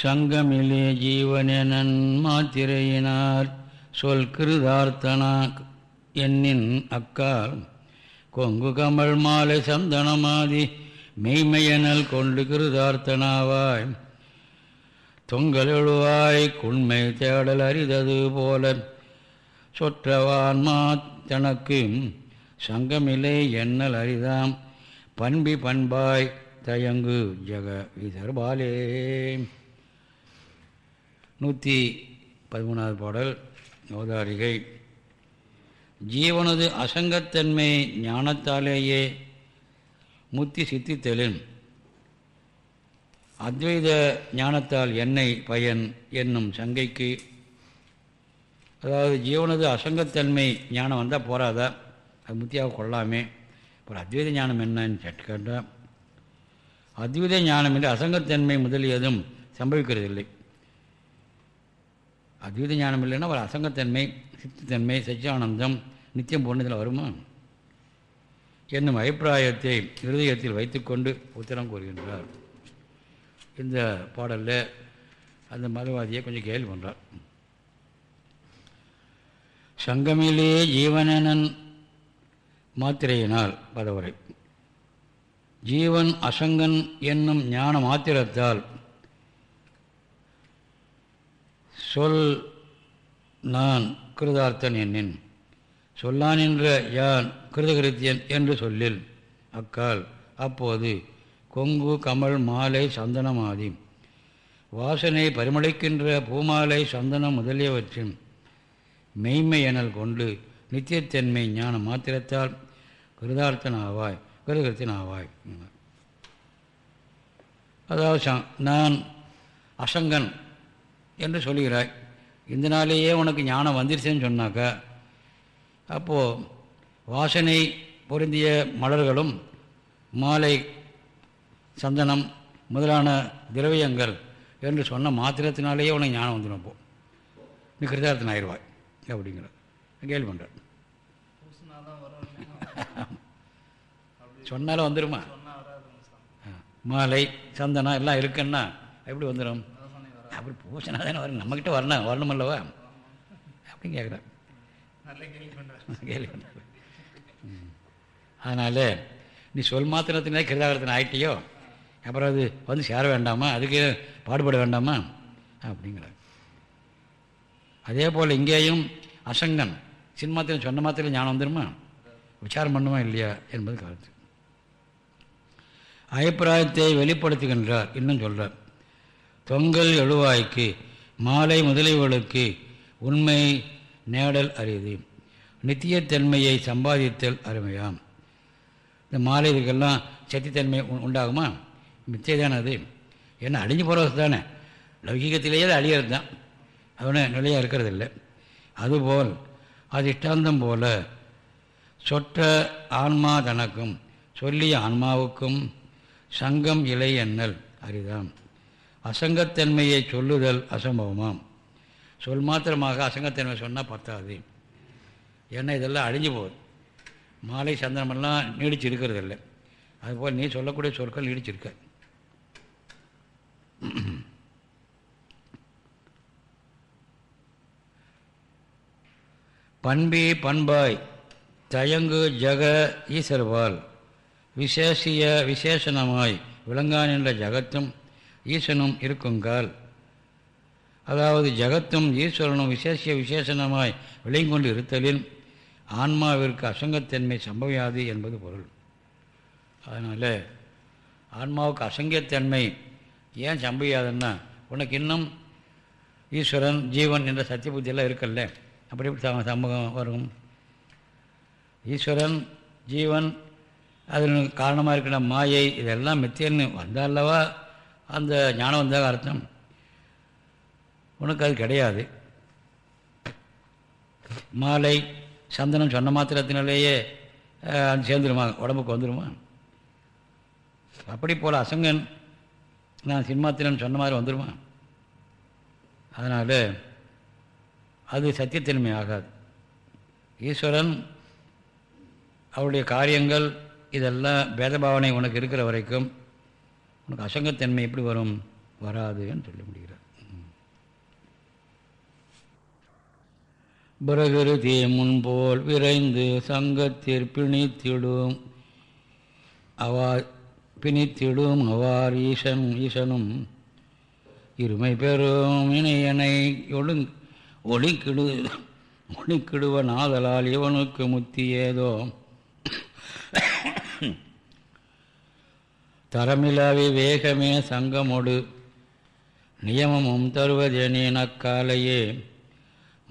A: சங்கமிலே ஜீவனெனன் மாத்திரையினார் சொல் கிருதார்த்தனா என்னின் அக்கால் கொங்கு கமல் மாலை சந்தனமாதி மெய்மையனல் கொண்டு கிருதார்த்தனாவாய். தொங்கலெழுவாய் குண்மை தேடல் அறிதது போல சொற்றவான்மா தனக்கு சங்கமில்லை எண்ணல் அரிதாம். பண்பி பண்பாய் தயங்கு ஜெக விதர்பாலே நூற்றி பதிமூணாவது பாடல் நோதாரிகை ஜீவனது அசங்கத்தன்மை ஞானத்தாலேயே முத்தி சித்தித்தலின் அத்வைத ஞானத்தால் என்னை பயன் என்னும் சங்கைக்கு. அதாவது ஜீவனது அசங்கத்தன்மை ஞானம் வந்தால் போராதா அது முத்தியாக கொள்ளாமே. அப்புறம் அத்வைத ஞானம் என்னன்னு கேட்டு கேட்டால் அத்வைத ஞானம் என்று அசங்கத்தன்மை முதலியதும் சம்பவிக்கிறதில்லை. அத்வைத ஞானம் இல்லைன்னா ஒரு அசங்கத்தன்மை சித்தத்தன்மை சச்சியானந்தம் நித்தியம் போனதில் வருமா? என்னும் அபிப்பிராயத்தை இருதயத்தில் வைத்துக்கொண்டு உத்தரம் கூறுகின்றார். இந்த பாடலில் அந்த மதவாதியை கொஞ்சம் கேள்வி பண்ணுறார் சங்கமிலே ஜீவனனன் மாத்திரையினால் பதவுரை ஜீவன் அசங்கன் என்னும் ஞான மாத்திரத்தால் சொல் நான் கிருதார்த்தன் என்னின். சொல்லான் என்ற யான் கிருதகிருத்தியன் என்று சொல்லில். அக்கால் அப்போது கொங்கு கமல் மாலை சந்தனமாதி வாசனை பரிமளிக்கின்ற பூமாலை சந்தனம் முதலியவற்றின் மெய்மை எனல் கொண்டு நித்தியத்தன்மை ஞான மாத்திரத்தால் கிருதார்த்தன் ஆவாய் கிருதகிருத்தின் ஆவாய் அதாவது நான் அசங்கன் என்று சொல்கிறாய் இந்த நாளேயே உனக்கு ஞானம் வந்துருச்சுன்னு சொன்னாக்கா அப்போது வாசனை பொருந்திய மலர்களும் மாலை சந்தனம் முதலான திரவியங்கள் என்று சொன்ன மாத்திரத்தினாலேயே உனக்கு ஞானம் வந்துடும் அப்போது நீ கிருதார்த்தன் ஆயிடுவாய் அப்படிங்கிற கேள்வி பண்ணுற சொன்னாலும் வந்துடுமா மாலை சந்தனம் எல்லாம் இருக்குன்னா எப்படி வந்துடும் அப்படி பூசணா தானே வரும். நம்மக்கிட்ட வரணும் வரணும் அல்லவா? அப்படின்னு கேட்குறேன் கேள்வி பண்ணுற அதனால் நீ சொல் மாத்திரத்தினே கிருதாகரத்தின் ஆயிட்டியோ? அப்புறம் அது வந்து சேர வேண்டாமா? அதுக்கு பாடுபட வேண்டாமா? அப்படிங்கிறார். அதே போல் இங்கேயும் அசங்கன் சின்மாத்திரம் சொன்ன மாத்திரம் ஞானம் வந்துடுமா விசாரம் பண்ணுமா இல்லையா என்பது கருத்து அபிப்பிராயத்தை வெளிப்படுத்துகின்றார். இன்னும் சொல்கிறார் தொங்கல் எழுவாய்க்கு மாலை முதலியவர்களுக்கு உண்மை நேடல் அரிது. நித்தியத்தன்மையை சம்பாதித்தல் அருமையாம். இந்த மாலை இதுக்கெல்லாம் சத்தித்தன்மை உண்டாகுமா? மிச்சை தானே அது ஏன்னா அழிஞ்சு போகிறது தானே? லௌகிகத்திலேயே அது அழியிறது தான் அவனை நிலையாக இருக்கிறதில்லை. அதுபோல் அது இஷ்டாந்தம் போல சொற்ற ஆன்மா தனக்கும் சொல்லிய ஆன்மாவுக்கும் சங்கம் இலை என்னல் அரிதாம் அசங்கத்தன்மையை சொல்லுதல் அசம்பவமாம். சொல் மாத்திரமாக அசங்கத்தன்மை சொன்னால் பத்தாது. ஏன்னா இதெல்லாம் அழிஞ்சு போகுது. மாலை சந்தனமெல்லாம் நீடிச்சு இருக்கிறதில்ல அதுபோல் நீ சொல்லக்கூடிய சொற்கள் நீடிச்சிருக்க. பண்பி பண்பாய் தயங்கு ஜக ஈஸ்வரவால் விசேஷிய விசேஷனமாய் விளங்கான் என்ற ஜகத்தும் ஈசனும் இருக்குங்கால் அதாவது ஜகத்தும் ஈஸ்வரனும் விசேஷிய விசேஷனமாய் விளங்கொண்டு இருத்தலில் ஆன்மாவிற்கு அசங்கத்தன்மை சம்பவியாது என்பது பொருள். அதனால் ஆன்மாவுக்கு அசங்கியத்தன்மை ஏன் சம்பவியாதுன்னா உனக்கு இன்னும் ஈஸ்வரன் ஜீவன் என்ற சத்திய புத்தியெல்லாம் இருக்கல்ல. அப்படி எப்படி சமூகம் வரும். ஈஸ்வரன் ஜீவன் அதில் காரணமாக இருக்கிற மாயை இதெல்லாம் மித்தியன்னு வந்தாலவா அந்த ஞானம் வந்தாக அர்த்தம். உனக்கு அது கிடையாது. மாலை சந்தனம் சொன்ன மாத்திரத்தினாலேயே அது சேர்ந்துருமா? உடம்புக்கு வந்துடுமா அப்படி போல் அசங்கன் நான் சின்மாத்திரன் சொன்ன மாதிரி வந்துடுமா அதனால் அது சத்தியத்தன்மை ஆகாது. ஈஸ்வரன் அவருடைய காரியங்கள் இதெல்லாம் பேதபாவனை உனக்கு இருக்கிற வரைக்கும் உனக்கு அசங்கத்தன்மை எப்படி வரும்? வராதுன்னு சொல்ல முடிகிறார் பிரகிருதி முன்போல் விரைந்து சங்கத்திற் பிணித்திடும் அவா பிணித்திடும் அவார் ஈசன் ஈசனும் இருமை பெறும் இணையனை ஒழுங் ஒளிக்கிடு ஒளிக்கிடுவன் ஆதலால் இவனுக்கு முத்தி ஏதோ. தரமிலாவி வேகமே சங்கமொடு நியமமும் தருவதெனக்காலையே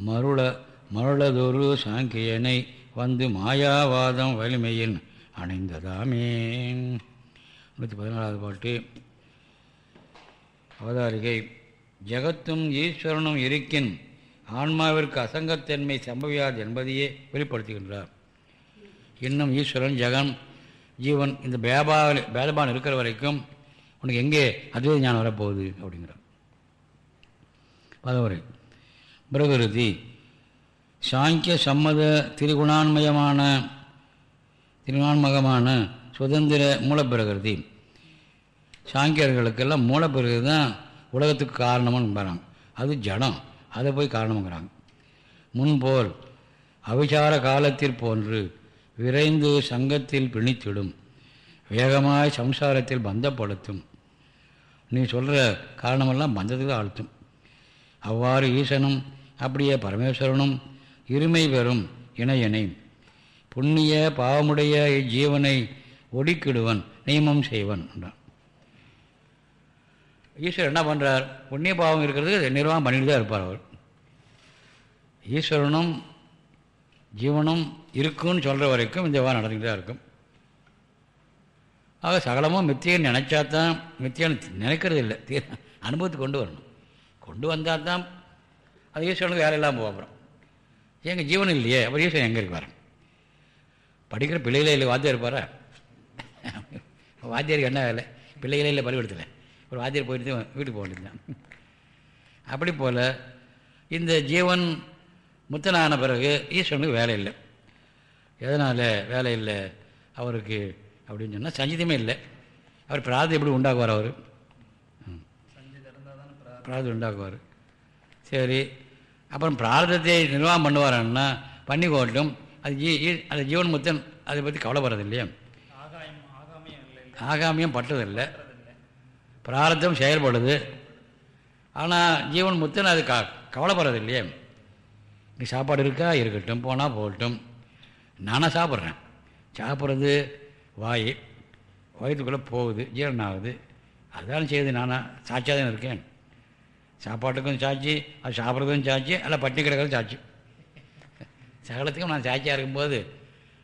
A: மருள மருளதொரு சாங்கியனை வந்து மாயாவாதம் வலிமையில் அணைந்ததாமே. நூற்றி பதினாலாவது பாட்டு. அவதாரிகை ஜகத்தும் ஈஸ்வரனும் இருக்கின் ஆன்மாவிற்கு அசங்கத்தன்மை சம்பவியாது என்பதையே வெளிப்படுத்துகின்றார். இன்னும் ஈஸ்வரன் ஜெகன் ஜீவன் இந்த பேபா பேதபான் இருக்கிற வரைக்கும் உனக்கு எங்கே அத்வைத ஞானம் வரப்போகுது அப்படிங்கிறார். பதவரை பிரகிருதி சாங்கிய சம்மத திரிகுணான்மயமான திருநான்மகமான சுதந்திர மூலப்பிரகிருதி. சாங்கியர்களுக்கெல்லாம் மூலப்பிரகிருதி தான் உலகத்துக்கு காரணம்னு நம்புகிறாங்க அது ஜடம். அதை போய் காரணம்ங்கிறாங்க. முன்போல் அவிசார காலத்தில் போன்று விரைந்து சங்கத்தில் பிணித்திடும் வேகமாய் சம்சாரத்தில் பந்தப்படுத்தும். நீ சொல்கிற காரணமெல்லாம் பந்தத்துக்கு ஆழ்த்தும். அவ்வாறு ஈசனும் அப்படியே பரமேஸ்வரனும் இருமை பெறும் இணையனை புண்ணிய பாவமுடைய இஜீவனை ஒடுக்கிடுவன் நியமம் செய்வன் என்றான். ஈஸ்வரர் என்ன பண்ணுறார் புண்ணிய பாவம் இருக்கிறதுக்கு நிர்வாகம் பண்ணிட்டு தான் இருப்பார் அவர். ஈஸ்வரனும் ஜீவனும் இருக்குன்னு சொல்கிற வரைக்கும் இந்த விவகாரம் நடந்துக்கிட்டு தான் இருக்கும். ஆக சகலமும் மித்தியன்னு நினச்சா தான் மித்தியான்னு நினைக்கிறது இல்லை. தீர அனுபவத்துக்கு கொண்டு வரணும். கொண்டு வந்தால் தான் அது ஈஸ்வரனுக்கு வேலை இல்லாமல் போகிறோம் எங்கள் ஜீவன் இல்லையே அப்புறம் ஈஸ்வரன் எங்கே இருப்பார்? படிக்கிற பிள்ளைகளே இல்லை வாத்தியார் இருப்பாரா? வாத்தியாருக்கு என்ன வேலை? பிள்ளைகளே இல்லை பள்ளிக்கூடத்தில் ஒரு வாத்தியார் போயிட்டு வீட்டுக்கு போக வேண்டியதுதான். அப்படி போல் இந்த ஜீவன் முத்தனான பிறகு ஈஸ்வரனுக்கு வேலை இல்லை. எதனால் வேலை இல்லை? அவருக்கு அப்படின்னு சொன்னால் சஞ்சிதமே இல்லை. அவர் பிரார்த்தம் எப்படி உண்டாக்குவார் அவர்? பிரார்த்தம் உண்டாக்குவார். சரி அப்புறம் பிரார்த்தத்தை நிர்வாகம் பண்ணுவாரான்னா பண்ணி கோட்டும் அது அந்த ஜீவன் முத்தன் அதை பற்றி கவலைப்படுறது இல்லையா ஆகாமியம் பட்டதில்லை. பிராரத்தம் செயல்படுது. ஆனால் ஜீவன் முத்தன் அது க கவலைப்படுறது இல்லையே நீ சாப்பாடு இருக்கா? இருக்கட்டும். போனால் போகட்டும். நானாக சாப்பிட்றேன். சாப்பிட்றது வாய். வயிற்றுக்குள்ளே போகுது. ஜீரணம் ஆகுது. அதுதான் செய்யுது நானாக சாட்சியாக தான் இருக்கேன். சாப்பாட்டுக்கும் சாட்சி அது சாப்பிட்றதுக்கும் சாட்சி அல்ல பட்டினி கிடக்கிறது சாட்சி. சகலத்துக்கும் நான் சாட்சியாக இருக்கும்போது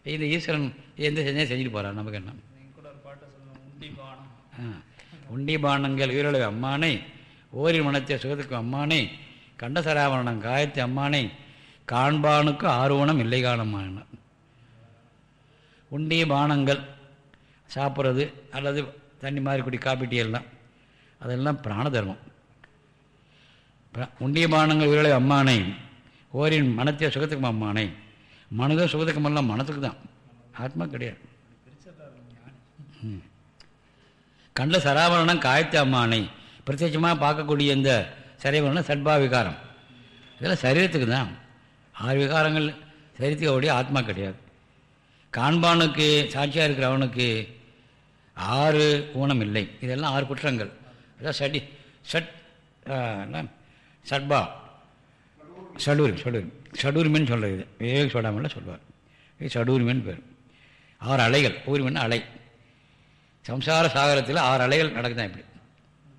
A: இந்த ஈஸ்வரன் எந்த செஞ்சால் செஞ்சுட்டு போகிறான் நமக்கு என்ன?
B: உண்டிபானங்கள் உண்டி
A: உயிரிழவு அம்மானை ஓரில் மனத்தை சுகத்துக்கும் அம்மானை கண்டசராவரணம் காயத்தி அம்மானை காண்பானுக்கு ஆர்வணம் இல்லை காணமான உண்டி பானங்கள் சாப்பிட்றது அல்லது தண்ணி மாதிரி குடி காப்பி எல்லாம் அதெல்லாம் பிராண தர்மம் உண்டிய பானங்கள் உயிரிழவு அம்மானை ஓரின் மனத்தை சுகத்துக்கும் அம்மானை மனதும் சுகத்துக்குமெல்லாம் மனத்துக்கு தான் ஆத்மா கிடையாது. கண்ட சராவரணம் காயத்து அம்மானை பிரத்யட்சமாக பார்க்கக்கூடிய இந்த சரைவரணம் சட்பா விகாரம் இதெல்லாம் சரீரத்துக்கு தான். ஆறு விகாரங்கள் சரீரத்துக்கு அவருடைய ஆத்மா கிடையாது. காண்பானுக்கு சாட்சியாக இருக்கிற அவனுக்கு ஆறு ஊனம் இல்லை. இதெல்லாம் ஆறு குற்றங்கள். அதான் சடி சட் சட்பா. சடூரி சடூர். சடூரிமன் சொல்கிறது விவேக் சொல்லாமல் சொல்வார். இது சடூரிமன் பேர். ஆறு அலைகள். ஊரிமன் அலை. சம்சார சாகரத்தில் ஆறு அலைகள் நடக்குதான் இப்படி.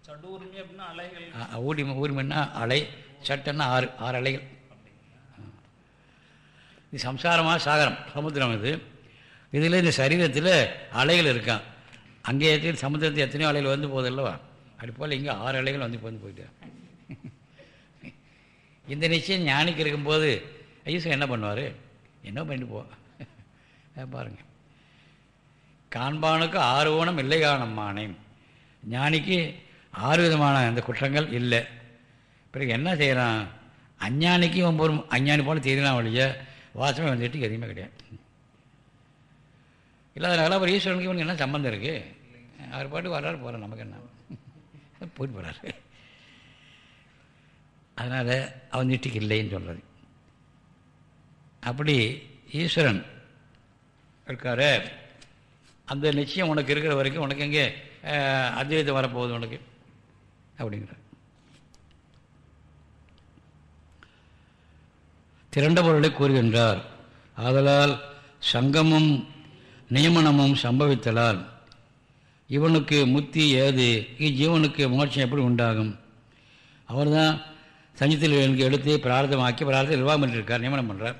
B: சடூர்மி அப்படின்னா அலைகள்.
A: ஊடி ஊரிமன்னா அலை சட்டன்னா ஆறு ஆறு அலைகள். இது சம்சாரமாக சாகரம்? சமுத்திரம் இது. இதில் இந்த சரீரத்தில் அலைகள் இருக்கான். அங்கே இருக்கிற சமுத்திரத்தில் எத்தனையோ அலைகள் வந்து போகுதல்லவா அது போல் இங்கே ஆறு அலைகள் வந்து வந்து போயிட்டு. இந்த நிச்சயம் ஞானிக்கு இருக்கும்போது ஐயோ என்ன பண்ணுவார்? என்ன பண்ணிட்டு போ. அஹ் பாருங்க. காண்பானுக்கு ஆறு ஊனம் இல்லை காணம்மானே ஞானிக்கு ஆறு விதமான அந்த குற்றங்கள் இல்லை. பிறகு என்ன செய்கிறான் அஞ்ஞானிக்கு ஒவ்வொரு அஞ்ஞானி போல தெரியலாம் வழிய வாசமே வந்துட்டு எதுவுமே கிடையாது. இல்லாதனால ஒரு ஈஸ்வரனுக்கு இவனுக்கு என்ன சம்மந்தம் இருக்குது அவர் பாட்டு வர்றாரு போகிறார் நமக்கு என்ன? போயிட்டு போகிறாரு அதனால் அவன் நீட்டுக்கு இல்லைன்னு சொல்கிறது அப்படி ஈஸ்வரன் இருக்காரு. அந்த நிச்சயம் உனக்கு இருக்கிற வரைக்கும் உனக்கு எங்கே அத்வைத்தம் வரப்போகுது உனக்கு அப்படிங்கிற திரண்ட பொருளை கூறுகின்றார். ஆதலால் சங்கமும் நியமனமும் சம்பவித்தலால் இவனுக்கு முத்தி ஏது இஜீவனுக்கு மோட்சம் எப்படி உண்டாகும்? அவர்தான் சஞ்சத்தில் எனக்கு எடுத்து பிரார்த்தமாக்கி பிரார்த்தம் நிர்வாகம் பண்ணிருக்கார் நியமனம் பண்ணுறார்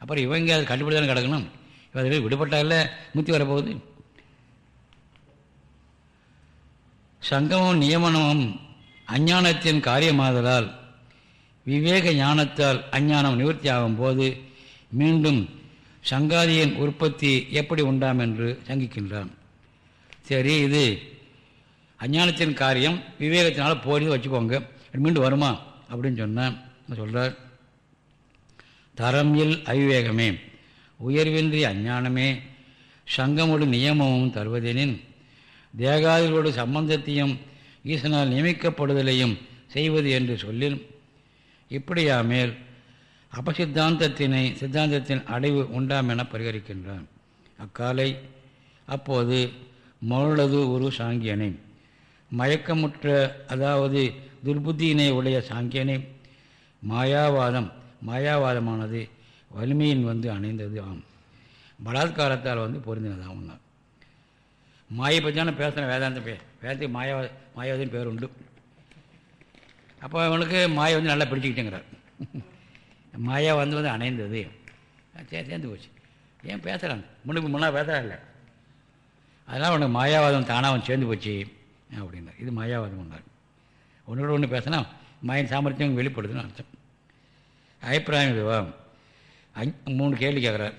A: அப்புறம் இவங்க அதை கண்டுபிடி தானே கிடக்கணும். இவன் அதில் விடுபட்டால முத்தி வரப்போகுது. சங்கமும் நியமனமும் அஞ்ஞானத்தின் காரியமாதலால் விவேக ஞானத்தால் அஞ்ஞானம் நிவர்த்தி ஆகும் போது மீண்டும் சங்காதியின் உற்பத்தி எப்படி உண்டாம் என்று சங்கிக்கின்றான். சரி இது அஞ்ஞானத்தின் காரியம் விவேகத்தினால் போரிந்து வச்சுக்கோங்க மீண்டும் வருமா அப்படின்னு சொன்னேன் சொல்கிறார் தரமில் அவிவேகமே உயர்வின்றி அஞ்ஞானமே சங்கமோடு நியமமும் தருவதெனின் தேகாதிகளோடு சம்பந்தத்தையும் ஈசனால் நியமிக்கப்படுதலையும் செய்வது என்று சொல்லில் இப்படியாமேல் அபசித்தாந்தத்தினை சித்தாந்தத்தின் அடைவு உண்டாம் என பரிகரிக்கின்றான். அக்காலை அப்போது மருளது ஒரு சாங்கியனை. மயக்கமுற்ற அதாவது துர்புத்தியினை உடைய சாங்கியனை. மாயாவாதம் மாயாவாதமானது வலிமையின் வந்து அணைந்தது ஆம். பலாத்காரத்தால் வந்து பொருந்தினதாம் ஒன்றார் மாயை பற்றி தானே பேசுகிறேன் வேதாந்தம் பே வேதத்துக்கு மாயாவா மாயாவதின்னு பேர் உண்டு. அப்போ அவனுக்கு மாயை வந்து நல்லா பிடிச்சிக்கிட்டேங்கிறார் மாயா வந்து வந்து அணைந்தது. சே சேர்ந்து போச்சு. ஏன் பேசுகிறான் முன்னுக்கு முன்னாள் பேசுகிறா இல்லை அதனால் உனக்கு மாயாவாதம் தானாக அவன் சேர்ந்து போச்சு அப்படின்னார். இது மாயாவாதம் ஒன்றார் ஒன்றோட ஒன்று பேசினா மாயின் சாமர்த்தியம் வெளிப்படுதுன்னு அர்த்தம். அபிப்பிராயம் இதுவா? அஞ் மூணு கேள்வி கேட்குறார்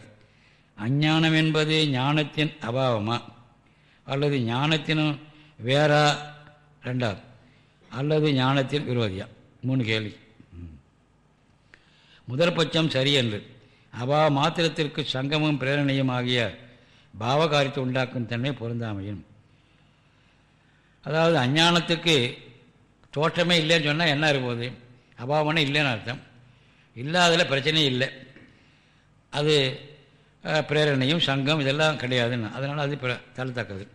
A: அஞ்ஞானம் என்பது ஞானத்தின் அபாவமாக அல்லது ஞானத்தினும் வேறா ரெண்டாவது. அல்லது ஞானத்தின் விரோதியா? மூணு கேள்வி. முதல் பட்சம் சரியன்று அபாவ மாத்திரத்திற்கு சங்கமும் பிரேரணையும் ஆகிய பாவகாரியத்தை உண்டாக்கும் தன்மை பொருந்தாமையும். அதாவது அஞ்ஞானத்துக்கு தோற்றமே இல்லைன்னு சொன்னால் என்ன இருப்போது? அபாவம்னா இல்லைன்னு அர்த்தம். இல்லாததில் பிரச்சனையும் இல்லை. அது பிரேரணையும் சங்கம் இதெல்லாம் கிடையாதுன்னு. அதனால் அது தள்ளத்தக்கது.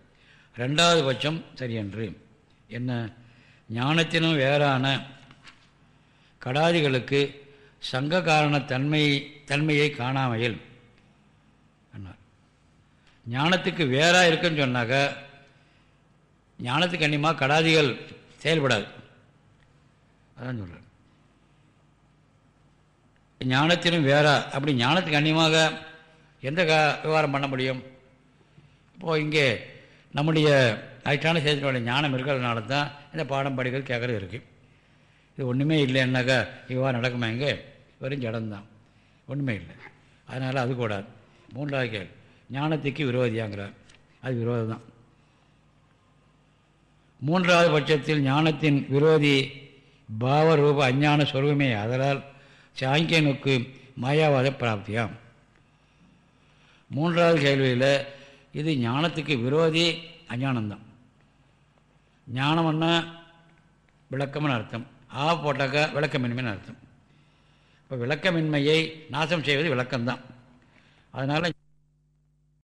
A: ரெண்டாவது பட்சம் சரியன்று என்ன? ஞானத்தினும் வேறான கடாதிகளுக்கு சங்க காரண தன்மை தன்மையை காணாமையில். என்னார் ஞானத்துக்கு வேறாக இருக்குன்னு சொன்னாக்க ஞானத்துக்கு அன்னியமாக கடாதிகள் செயல்படாது. அதான் சொல்கிறேன் ஞானத்திலும் வேறா அப்படி ஞானத்துக்கு அந்நியமாக எந்த க விவகாரம் பண்ண முடியும்? இப்போது இங்கே நம்முடைய அதிஷ்டான சேதனுடைய ஞானம் இருக்கிறதுனால தான் இந்த பாடம் படிக்கிறது கேட்குறது இருக்குது இது ஒன்றுமே இல்லைன்னாக்கா விவகாரம் நடக்குமா இங்கே? வெறும் ஜடம்தான் ஒன்றுமே இல்லை. அதனால் அது கூடாது. மூன்றாவது கேள். ஞானத்துக்கு விரோதியாங்கிறார். அது விரோதம் தான். மூன்றாவது பட்சத்தில் ஞானத்தின் விரோதி பாவரூப அஞ்ஞான சொருபமே அதனால் சாங்கியனுக்கு மாயாவாத பிராப்தியாம். மூன்றாவது கேள்வியில் இது ஞானத்துக்கு விரோதி அஞ்ஞானம்தான். ஞானம்னா விளக்கம்னு அர்த்தம். ஆ போட்டாக்கா விளக்கமின்மைன்னு அர்த்தம். இப்போ விளக்கமின்மையை நாசம் செய்வது விளக்கம்தான். அதனால்